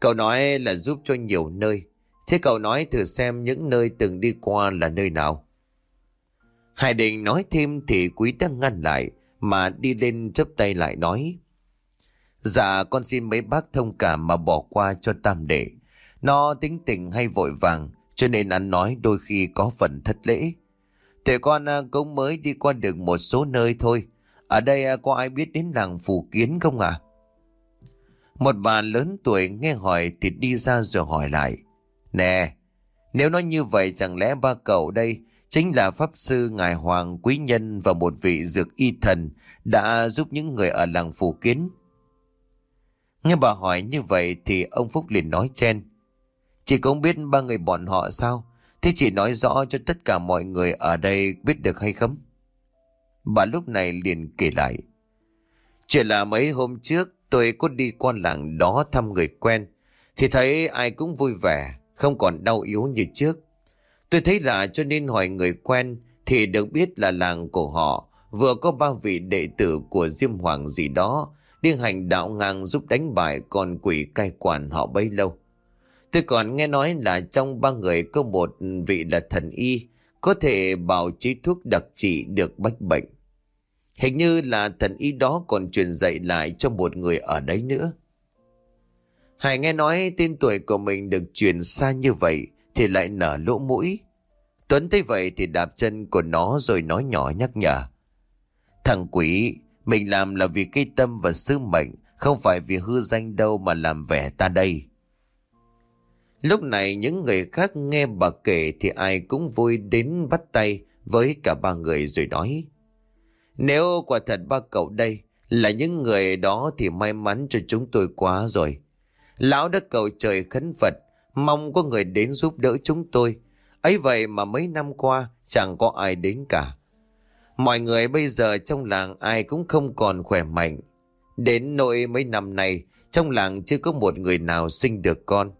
Cậu nói là giúp cho nhiều nơi, Thế cậu nói thử xem những nơi từng đi qua là nơi nào. Hải định nói thêm thì quý đang ngăn lại, Mà đi lên chấp tay lại nói. Dạ con xin mấy bác thông cảm mà bỏ qua cho tam đệ. Nó tính tình hay vội vàng cho nên ăn nói đôi khi có phần thất lễ. Thế con à, cũng mới đi qua được một số nơi thôi. Ở đây à, có ai biết đến làng phù Kiến không à Một bà lớn tuổi nghe hỏi thì đi ra rồi hỏi lại. Nè, Nếu nói như vậy chẳng lẽ ba cậu đây Chính là Pháp Sư Ngài Hoàng Quý Nhân Và một vị dược y thần Đã giúp những người ở làng phù Kiến? Nghe bà hỏi như vậy thì ông Phúc liền nói chen. Chị cũng biết ba người bọn họ sao? Thế chị nói rõ cho tất cả mọi người ở đây biết được hay không? Bà lúc này liền kể lại. Chuyện là mấy hôm trước tôi có đi qua làng đó thăm người quen. Thì thấy ai cũng vui vẻ, không còn đau yếu như trước. Tôi thấy lạ cho nên hỏi người quen thì được biết là làng của họ vừa có ba vị đệ tử của Diêm Hoàng gì đó đi hành đạo ngang giúp đánh bại con quỷ cai quản họ bấy lâu. Tôi còn nghe nói là trong ba người có một vị là thần y, có thể bảo chế thuốc đặc trị được bách bệnh. Hình như là thần y đó còn truyền dạy lại cho một người ở đấy nữa. Hải nghe nói tên tuổi của mình được truyền xa như vậy thì lại nở lỗ mũi. Tuấn thấy vậy thì đạp chân của nó rồi nói nhỏ nhắc nhở. Thằng quỷ, mình làm là vì cây tâm và sứ mệnh, không phải vì hư danh đâu mà làm vẻ ta đây. Lúc này những người khác nghe bà kể thì ai cũng vui đến bắt tay với cả ba người rồi nói. Nếu quả thật ba cậu đây là những người đó thì may mắn cho chúng tôi quá rồi. Lão đất cầu trời khấn Phật, mong có người đến giúp đỡ chúng tôi. ấy vậy mà mấy năm qua chẳng có ai đến cả. Mọi người bây giờ trong làng ai cũng không còn khỏe mạnh. Đến nỗi mấy năm nay, trong làng chưa có một người nào sinh được con.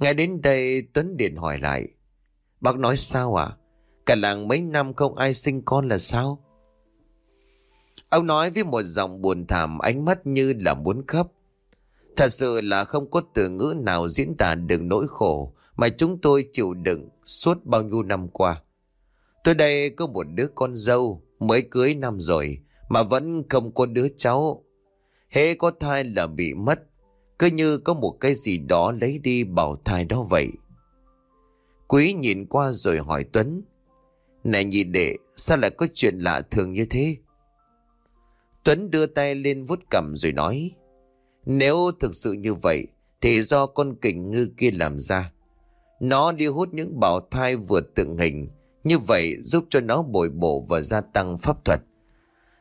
Ngay đến đây, Tuấn Điện hỏi lại. Bác nói sao à? Cả làng mấy năm không ai sinh con là sao? Ông nói với một giọng buồn thảm, ánh mắt như là muốn khóc. Thật sự là không có từ ngữ nào diễn tả được nỗi khổ mà chúng tôi chịu đựng suốt bao nhiêu năm qua. Tôi đây có một đứa con dâu mới cưới năm rồi mà vẫn không có đứa cháu. Hễ có thai là bị mất cứ như có một cái gì đó lấy đi bảo thai đó vậy. Quý nhìn qua rồi hỏi Tuấn. Này nhị đệ, sao lại có chuyện lạ thường như thế? Tuấn đưa tay lên vuốt cầm rồi nói. Nếu thực sự như vậy, thì do con kình ngư kia làm ra. Nó đi hút những bảo thai vượt tượng hình, như vậy giúp cho nó bồi bổ và gia tăng pháp thuật.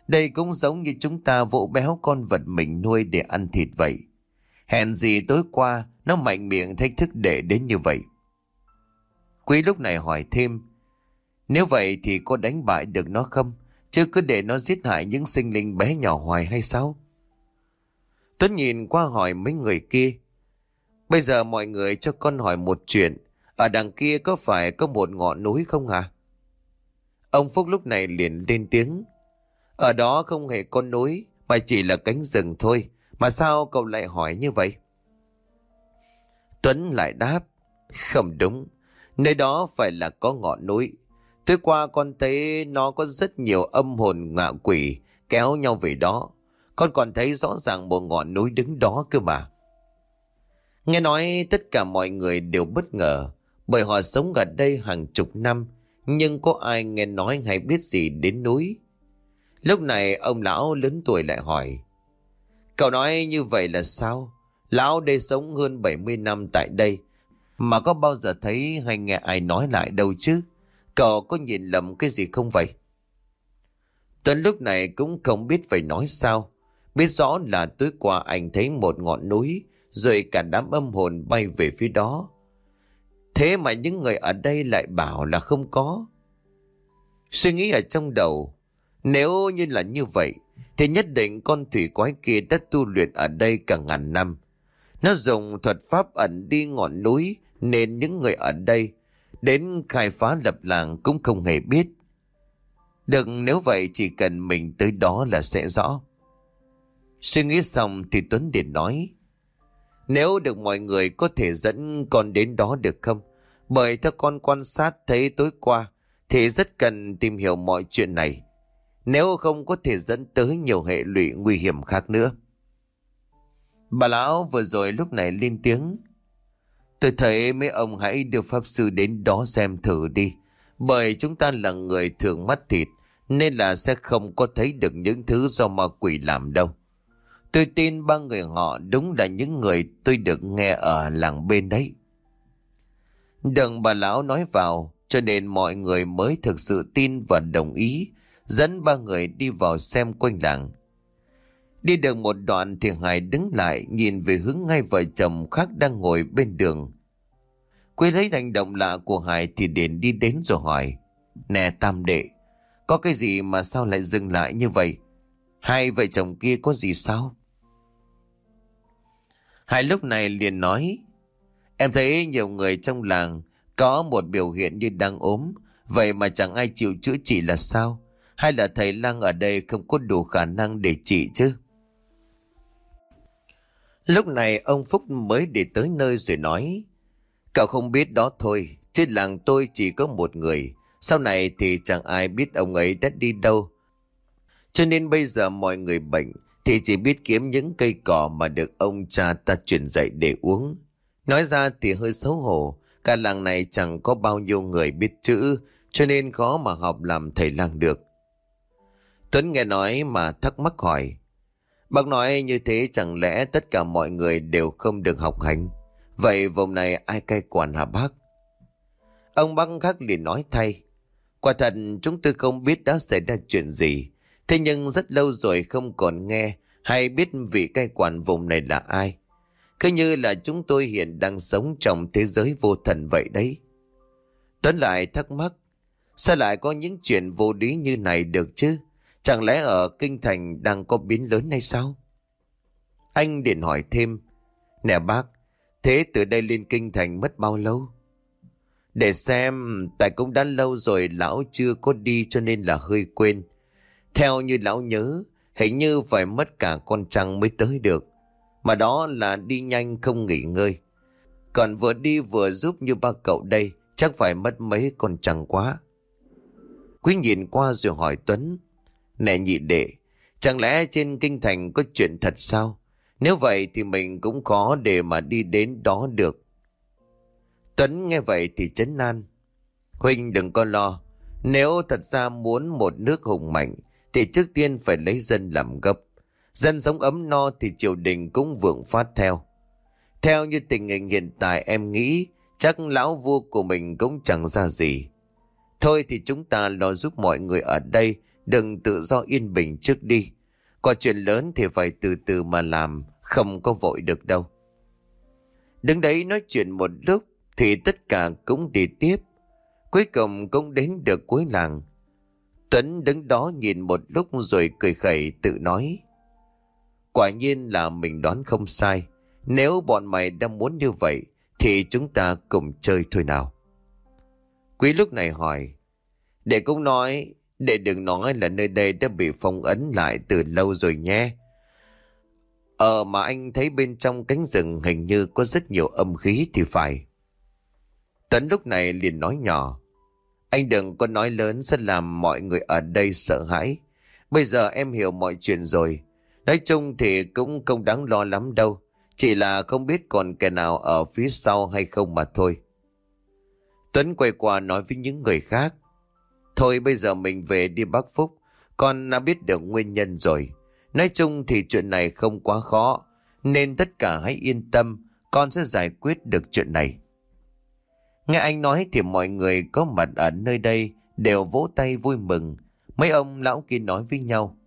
Đây cũng giống như chúng ta vỗ béo con vật mình nuôi để ăn thịt vậy. Hèn gì tối qua nó mạnh miệng thách thức để đến như vậy. Quý lúc này hỏi thêm, Nếu vậy thì có đánh bại được nó không? Chứ cứ để nó giết hại những sinh linh bé nhỏ hoài hay sao? Tuấn nhìn qua hỏi mấy người kia, Bây giờ mọi người cho con hỏi một chuyện, Ở đằng kia có phải có một ngọn núi không hả? Ông Phúc lúc này liền lên tiếng, Ở đó không hề có núi, Mà chỉ là cánh rừng thôi mà sao cậu lại hỏi như vậy? Tuấn lại đáp. Không đúng. Nơi đó phải là có ngọn núi. Tối qua con thấy nó có rất nhiều âm hồn ngạ quỷ kéo nhau về đó. Con còn thấy rõ ràng một ngọn núi đứng đó cơ mà. Nghe nói tất cả mọi người đều bất ngờ, bởi họ sống ở đây hàng chục năm, nhưng có ai nghe nói hay biết gì đến núi. Lúc này ông lão lớn tuổi lại hỏi Cậu nói như vậy là sao? Lão đây sống hơn 70 năm tại đây mà có bao giờ thấy hay nghe ai nói lại đâu chứ? Cậu có nhìn lầm cái gì không vậy? Tuấn lúc này cũng không biết phải nói sao. Biết rõ là tối qua anh thấy một ngọn núi, rồi cả đám âm hồn bay về phía đó. Thế mà những người ở đây lại bảo là không có. Suy nghĩ ở trong đầu, nếu như là như vậy, thì nhất định con thủy quái kia đã tu luyện ở đây cả ngàn năm. Nó dùng thuật pháp ẩn đi ngọn núi, nên những người ở đây đến khai phá lập làng cũng không hề biết. đừng nếu vậy chỉ cần mình tới đó là sẽ rõ. Suy nghĩ xong thì Tuấn Điền nói Nếu được mọi người có thể dẫn con đến đó được không? Bởi theo con quan sát thấy tối qua thì rất cần tìm hiểu mọi chuyện này. Nếu không có thể dẫn tới nhiều hệ lụy nguy hiểm khác nữa. Bà lão vừa rồi lúc này lên tiếng Tôi thấy mấy ông hãy đưa Pháp Sư đến đó xem thử đi. Bởi chúng ta là người thường mắt thịt, nên là sẽ không có thấy được những thứ do ma quỷ làm đâu. Tôi tin ba người họ đúng là những người tôi được nghe ở làng bên đấy. Đừng bà lão nói vào, cho nên mọi người mới thực sự tin và đồng ý, dẫn ba người đi vào xem quanh làng. Đi được một đoạn thì Hải đứng lại nhìn về hướng ngay vợ chồng khác đang ngồi bên đường. Quý lấy hành động lạ của Hải thì đến đi đến rồi hỏi. Nè tam đệ, có cái gì mà sao lại dừng lại như vậy? Hai vợ chồng kia có gì sao? Hải lúc này liền nói. Em thấy nhiều người trong làng có một biểu hiện như đang ốm. Vậy mà chẳng ai chịu chữa trị là sao? Hay là thầy lang ở đây không có đủ khả năng để trị chứ? Lúc này ông Phúc mới để tới nơi rồi nói, Cậu không biết đó thôi, Trên làng tôi chỉ có một người. Sau này thì chẳng ai biết ông ấy đã đi đâu. Cho nên bây giờ mọi người bệnh, Thì chỉ biết kiếm những cây cỏ Mà được ông cha ta truyền dạy để uống. Nói ra thì hơi xấu hổ, Cả làng này chẳng có bao nhiêu người biết chữ, Cho nên khó mà học làm thầy lang được. Tuấn nghe nói mà thắc mắc hỏi Bác nói như thế chẳng lẽ tất cả mọi người đều không được học hành? Vậy vùng này ai cai quản hả bác? Ông bác khắc liền nói thay. Quả thật chúng tôi không biết đã xảy ra chuyện gì. Thế nhưng rất lâu rồi không còn nghe hay biết vị cai quản vùng này là ai. Cứ như là chúng tôi hiện đang sống trong thế giới vô thần vậy đấy. Tuấn lại thắc mắc. Sao lại có những chuyện vô lý như này được chứ? Chẳng lẽ ở Kinh Thành đang có biến lớn hay sao? Anh điện hỏi thêm. Nè bác, thế từ đây lên Kinh Thành mất bao lâu? Để xem, tại cũng đã lâu rồi lão chưa có đi cho nên là hơi quên. Theo như lão nhớ, hình như phải mất cả con trăng mới tới được. Mà đó là đi nhanh không nghỉ ngơi. Còn vừa đi vừa giúp như ba cậu đây, chắc phải mất mấy con trăng quá. Quý nhìn qua rồi hỏi Tuấn. Nè nhị đệ, chẳng lẽ trên kinh thành có chuyện thật sao? Nếu vậy thì mình cũng khó để mà đi đến đó được. Tuấn nghe vậy thì chấn nan. Huynh đừng có lo. Nếu thật ra muốn một nước hùng mạnh thì trước tiên phải lấy dân làm gấp. Dân sống ấm no thì triều đình cũng vượng phát theo. Theo như tình hình hiện tại em nghĩ chắc lão vua của mình cũng chẳng ra gì. Thôi thì chúng ta lo giúp mọi người ở đây Đừng tự do yên bình trước đi. Có chuyện lớn thì phải từ từ mà làm, không có vội được đâu. Đứng đấy nói chuyện một lúc thì tất cả cũng đi tiếp. Cuối cùng cũng đến được cuối làng. Tuấn đứng đó nhìn một lúc rồi cười khẩy tự nói. Quả nhiên là mình đoán không sai. Nếu bọn mày đang muốn như vậy thì chúng ta cùng chơi thôi nào. Quý lúc này hỏi. Để cũng nói để đừng nói là nơi đây đã bị phong ấn lại từ lâu rồi nhé. Ờ mà anh thấy bên trong cánh rừng hình như có rất nhiều âm khí thì phải. Tuấn lúc này liền nói nhỏ. Anh đừng có nói lớn sẽ làm mọi người ở đây sợ hãi. Bây giờ em hiểu mọi chuyện rồi. Nói chung thì cũng không đáng lo lắm đâu. Chỉ là không biết còn kẻ nào ở phía sau hay không mà thôi. Tuấn quay qua nói với những người khác. Thôi bây giờ mình về đi Bắc Phúc. Con đã biết được nguyên nhân rồi. Nói chung thì chuyện này không quá khó. Nên tất cả hãy yên tâm. Con sẽ giải quyết được chuyện này. Nghe anh nói thì mọi người có mặt ở nơi đây đều vỗ tay vui mừng. Mấy ông lão kia nói với nhau.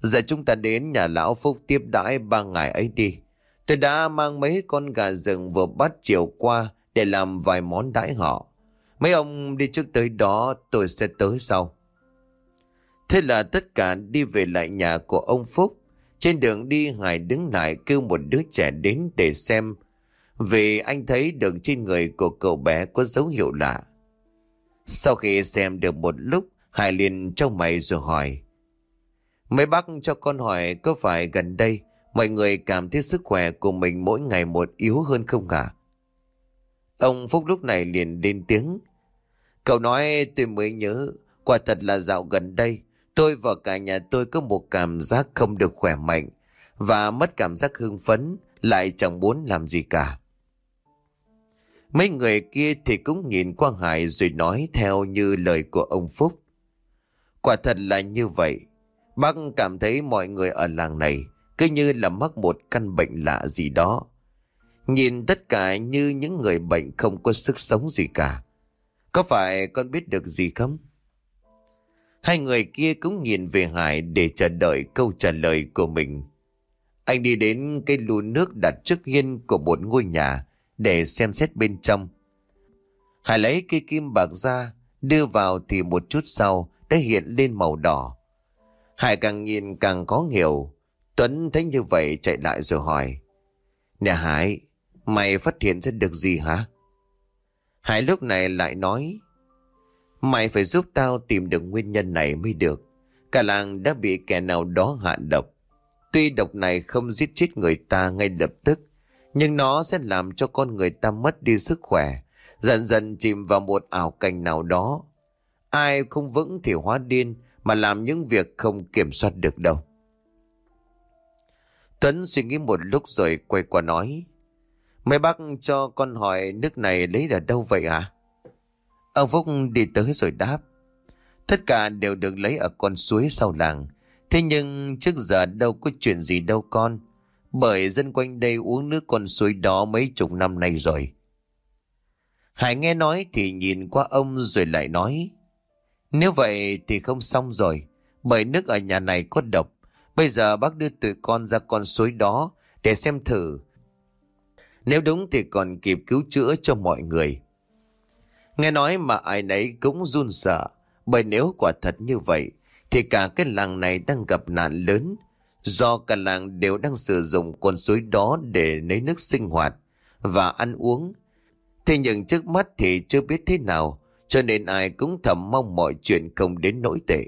Giờ chúng ta đến nhà lão Phúc tiếp đãi ba ngày ấy đi. Tôi đã mang mấy con gà rừng vừa bắt chiều qua để làm vài món đãi họ. Mấy ông đi trước tới đó tôi sẽ tới sau. Thế là tất cả đi về lại nhà của ông Phúc. Trên đường đi Hải đứng lại kêu một đứa trẻ đến để xem. Vì anh thấy được trên người của cậu bé có dấu hiệu lạ. Sau khi xem được một lúc, Hải liền trong mày rồi hỏi. Mấy bác cho con hỏi có phải gần đây mọi người cảm thấy sức khỏe của mình mỗi ngày một yếu hơn không hả? Ông Phúc lúc này liền lên tiếng. Cậu nói tôi mới nhớ, quả thật là dạo gần đây, tôi và cả nhà tôi có một cảm giác không được khỏe mạnh và mất cảm giác hưng phấn, lại chẳng muốn làm gì cả. Mấy người kia thì cũng nhìn qua Hải rồi nói theo như lời của ông Phúc. Quả thật là như vậy. Bác cảm thấy mọi người ở làng này cứ như là mắc một căn bệnh lạ gì đó. Nhìn tất cả như những người bệnh không có sức sống gì cả. Có phải con biết được gì không? Hai người kia cũng nhìn về Hải để chờ đợi câu trả lời của mình. Anh đi đến cây lù nước đặt trước hiên của một ngôi nhà để xem xét bên trong. Hải lấy cây kim bạc ra, đưa vào thì một chút sau đã hiện lên màu đỏ. Hải càng nhìn càng có hiểu. Tuấn thấy như vậy chạy lại rồi hỏi. Nè Hải, mày phát hiện ra được gì hả? Hải lúc này lại nói. Mày phải giúp tao tìm được nguyên nhân này mới được. Cả làng đã bị kẻ nào đó hạ độc. Tuy độc này không giết chết người ta ngay lập tức, nhưng nó sẽ làm cho con người ta mất đi sức khỏe, dần dần chìm vào một ảo cảnh nào đó. Ai không vững thì hóa điên mà làm những việc không kiểm soát được đâu. Tuấn suy nghĩ một lúc rồi quay qua nói. Mấy bác cho con hỏi nước này lấy ở đâu vậy à? Ông Phúc đi tới rồi đáp. Tất cả đều được lấy ở con suối sau làng. Thế nhưng trước giờ đâu có chuyện gì đâu con. Bởi dân quanh đây uống nước con suối đó mấy chục năm nay rồi. Hải nghe nói thì nhìn qua ông rồi lại nói. Nếu vậy thì không xong rồi. Bởi nước ở nhà này có độc. Bây giờ bác đưa tụi con ra con suối đó để xem thử. Nếu đúng thì còn kịp cứu chữa cho mọi người. Nghe nói mà ai nấy cũng run sợ. Bởi nếu quả thật như vậy thì cả cái làng này đang gặp nạn lớn do cả làng đều đang sử dụng con suối đó để lấy nước sinh hoạt và ăn uống. Thế nhưng trước mắt thì chưa biết thế nào, cho nên ai cũng thầm mong mọi chuyện không đến nỗi tệ.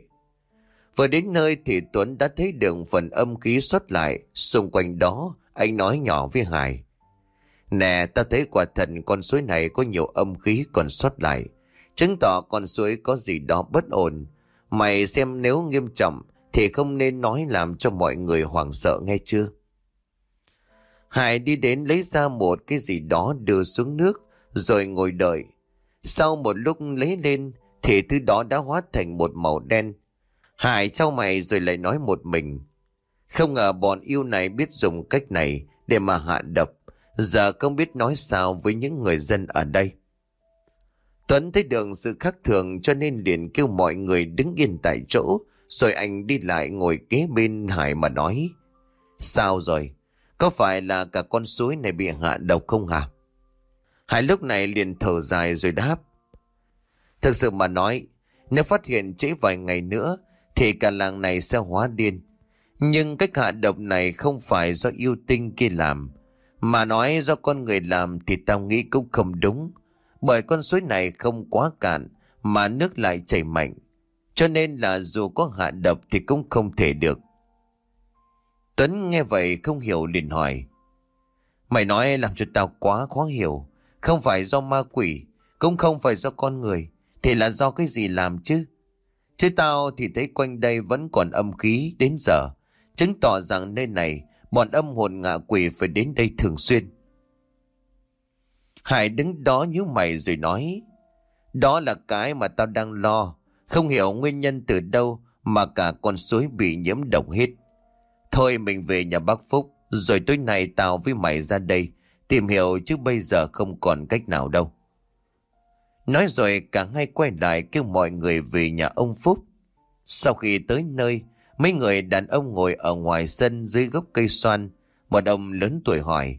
Vừa đến nơi thì Tuấn đã thấy đường phần âm khí xuất lại, xung quanh đó anh nói nhỏ với Hải. Nè, ta thấy quả thật con suối này có nhiều âm khí còn sót lại, chứng tỏ con suối có gì đó bất ổn. Mày xem nếu nghiêm trọng thì không nên nói làm cho mọi người hoảng sợ nghe chưa? Hải đi đến lấy ra một cái gì đó đưa xuống nước rồi ngồi đợi. Sau một lúc lấy lên thì thứ đó đã hóa thành một màu đen. Hải trao mày rồi lại nói một mình. Không ngờ bọn yêu này biết dùng cách này để mà hạ độc. Giờ không biết nói sao với những người dân ở đây. Tuấn thấy được sự khác thường cho nên liền kêu mọi người đứng yên tại chỗ rồi anh đi lại ngồi kế bên Hải mà nói. Sao rồi? Có phải là cả con suối này bị hạ độc không hả? Hải lúc này liền thở dài rồi đáp. Thực sự mà nói, nếu phát hiện trễ vài ngày nữa, thì cả làng này sẽ hóa điên. Nhưng cách hạ độc này không phải do yêu tinh kia làm, mà nói do con người làm thì tao nghĩ cũng không đúng. Bởi con suối này không quá cạn, mà nước lại chảy mạnh. Cho nên là dù có hạ độc thì cũng không thể được. Tuấn nghe vậy không hiểu liền hỏi. Mày nói làm cho tao quá khó hiểu. Không phải do ma quỷ, Cũng không phải do con người Thì là do cái gì làm chứ Chứ tao thì thấy quanh đây vẫn còn âm khí đến giờ Chứng tỏ rằng nơi này Bọn âm hồn ngạ quỷ phải đến đây thường xuyên. Hải đứng đó nhíu mày rồi nói, Đó là cái mà tao đang lo. Không hiểu nguyên nhân từ đâu Mà cả con suối bị nhiễm độc hết. Thôi mình về nhà bác Phúc, Rồi tối nay tao với mày ra đây, Tìm hiểu chứ bây giờ không còn cách nào đâu. Nói rồi cả hai quay lại kêu mọi người về nhà ông Phúc. Sau khi tới nơi Mấy người đàn ông ngồi ở ngoài sân dưới gốc cây xoan, Một ông lớn tuổi hỏi,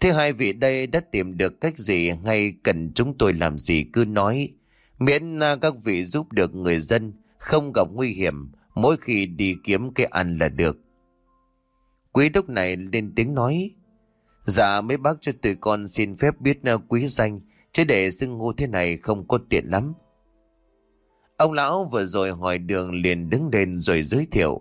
Thế hai vị đây đã tìm được cách gì hay cần chúng tôi làm gì cứ nói. Miễn các vị giúp được người dân, không gặp nguy hiểm, mỗi khi đi kiếm cái ăn là được. Quý đốc này lên tiếng nói. Dạ mấy bác cho tụi con xin phép biết ờ, quý danh, chứ để xưng hô thế này không có tiện lắm. Ông lão vừa rồi hỏi đường liền đứng lên rồi giới thiệu.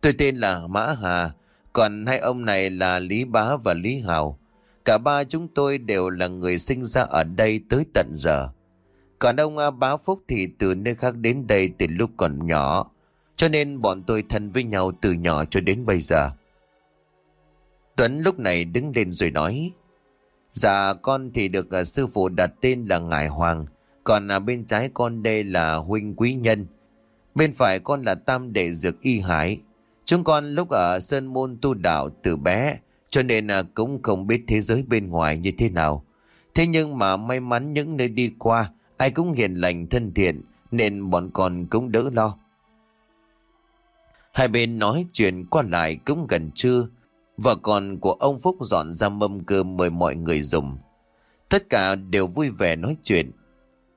Tôi tên là Mã Hà, còn hai ông này là Lý Bá và Lý Hào. Cả ba chúng tôi đều là người sinh ra ở đây tới tận giờ. Còn ông à, Bá Phúc thì từ nơi khác đến đây từ lúc còn nhỏ. Cho nên bọn tôi thân với nhau từ nhỏ cho đến bây giờ. Tuấn lúc này đứng lên rồi nói. Dạ con thì được à, sư phụ đặt tên là Ngài Hoàng. Còn à, bên trái con đây là Huynh Quý Nhân. Bên phải con là Tam Đệ Dược Y Hải. Chúng con lúc ở Sơn Môn tu đạo từ bé cho nên à, cũng không biết thế giới bên ngoài như thế nào. Thế nhưng mà may mắn những nơi đi qua, ai cũng hiền lành thân thiện, nên bọn con cũng đỡ lo. Hai bên nói chuyện qua lại cũng gần trưa, vợ con của ông Phúc dọn ra mâm cơm mời mọi người dùng. Tất cả đều vui vẻ nói chuyện.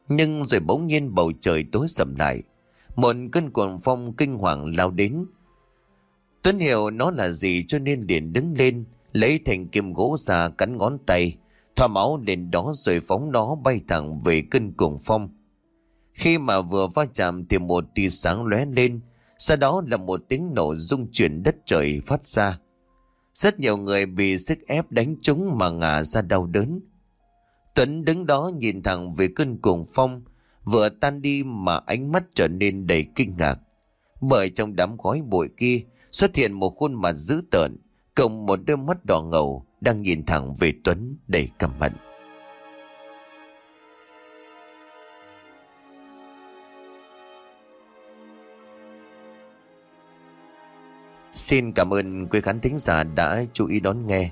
Nhưng rồi bỗng nhiên bầu trời tối sầm lại. Một cơn cuồng phong kinh hoàng lao đến. Tuấn hiểu nó là gì cho nên liền đứng lên, lấy thành kim gỗ ra cắn ngón tay, thoa máu lên đó rồi phóng nó bay thẳng về cơn cuồng phong. Khi mà vừa va chạm thì một tia sáng lóe lên, sau đó là một tiếng nổ rung chuyển đất trời phát ra. Rất nhiều người bị sức ép đánh trúng mà ngã ra đau đớn. Tuấn đứng đó nhìn thẳng về cơn cuồng phong, vừa tan đi mà ánh mắt trở nên đầy kinh ngạc. Bởi trong đám khói bụi kia xuất hiện một khuôn mặt dữ tợn, cộng một đôi mắt đỏ ngầu đang nhìn thẳng về Tuấn đầy căm hận. Xin cảm ơn quý khán thính giả đã chú ý đón nghe.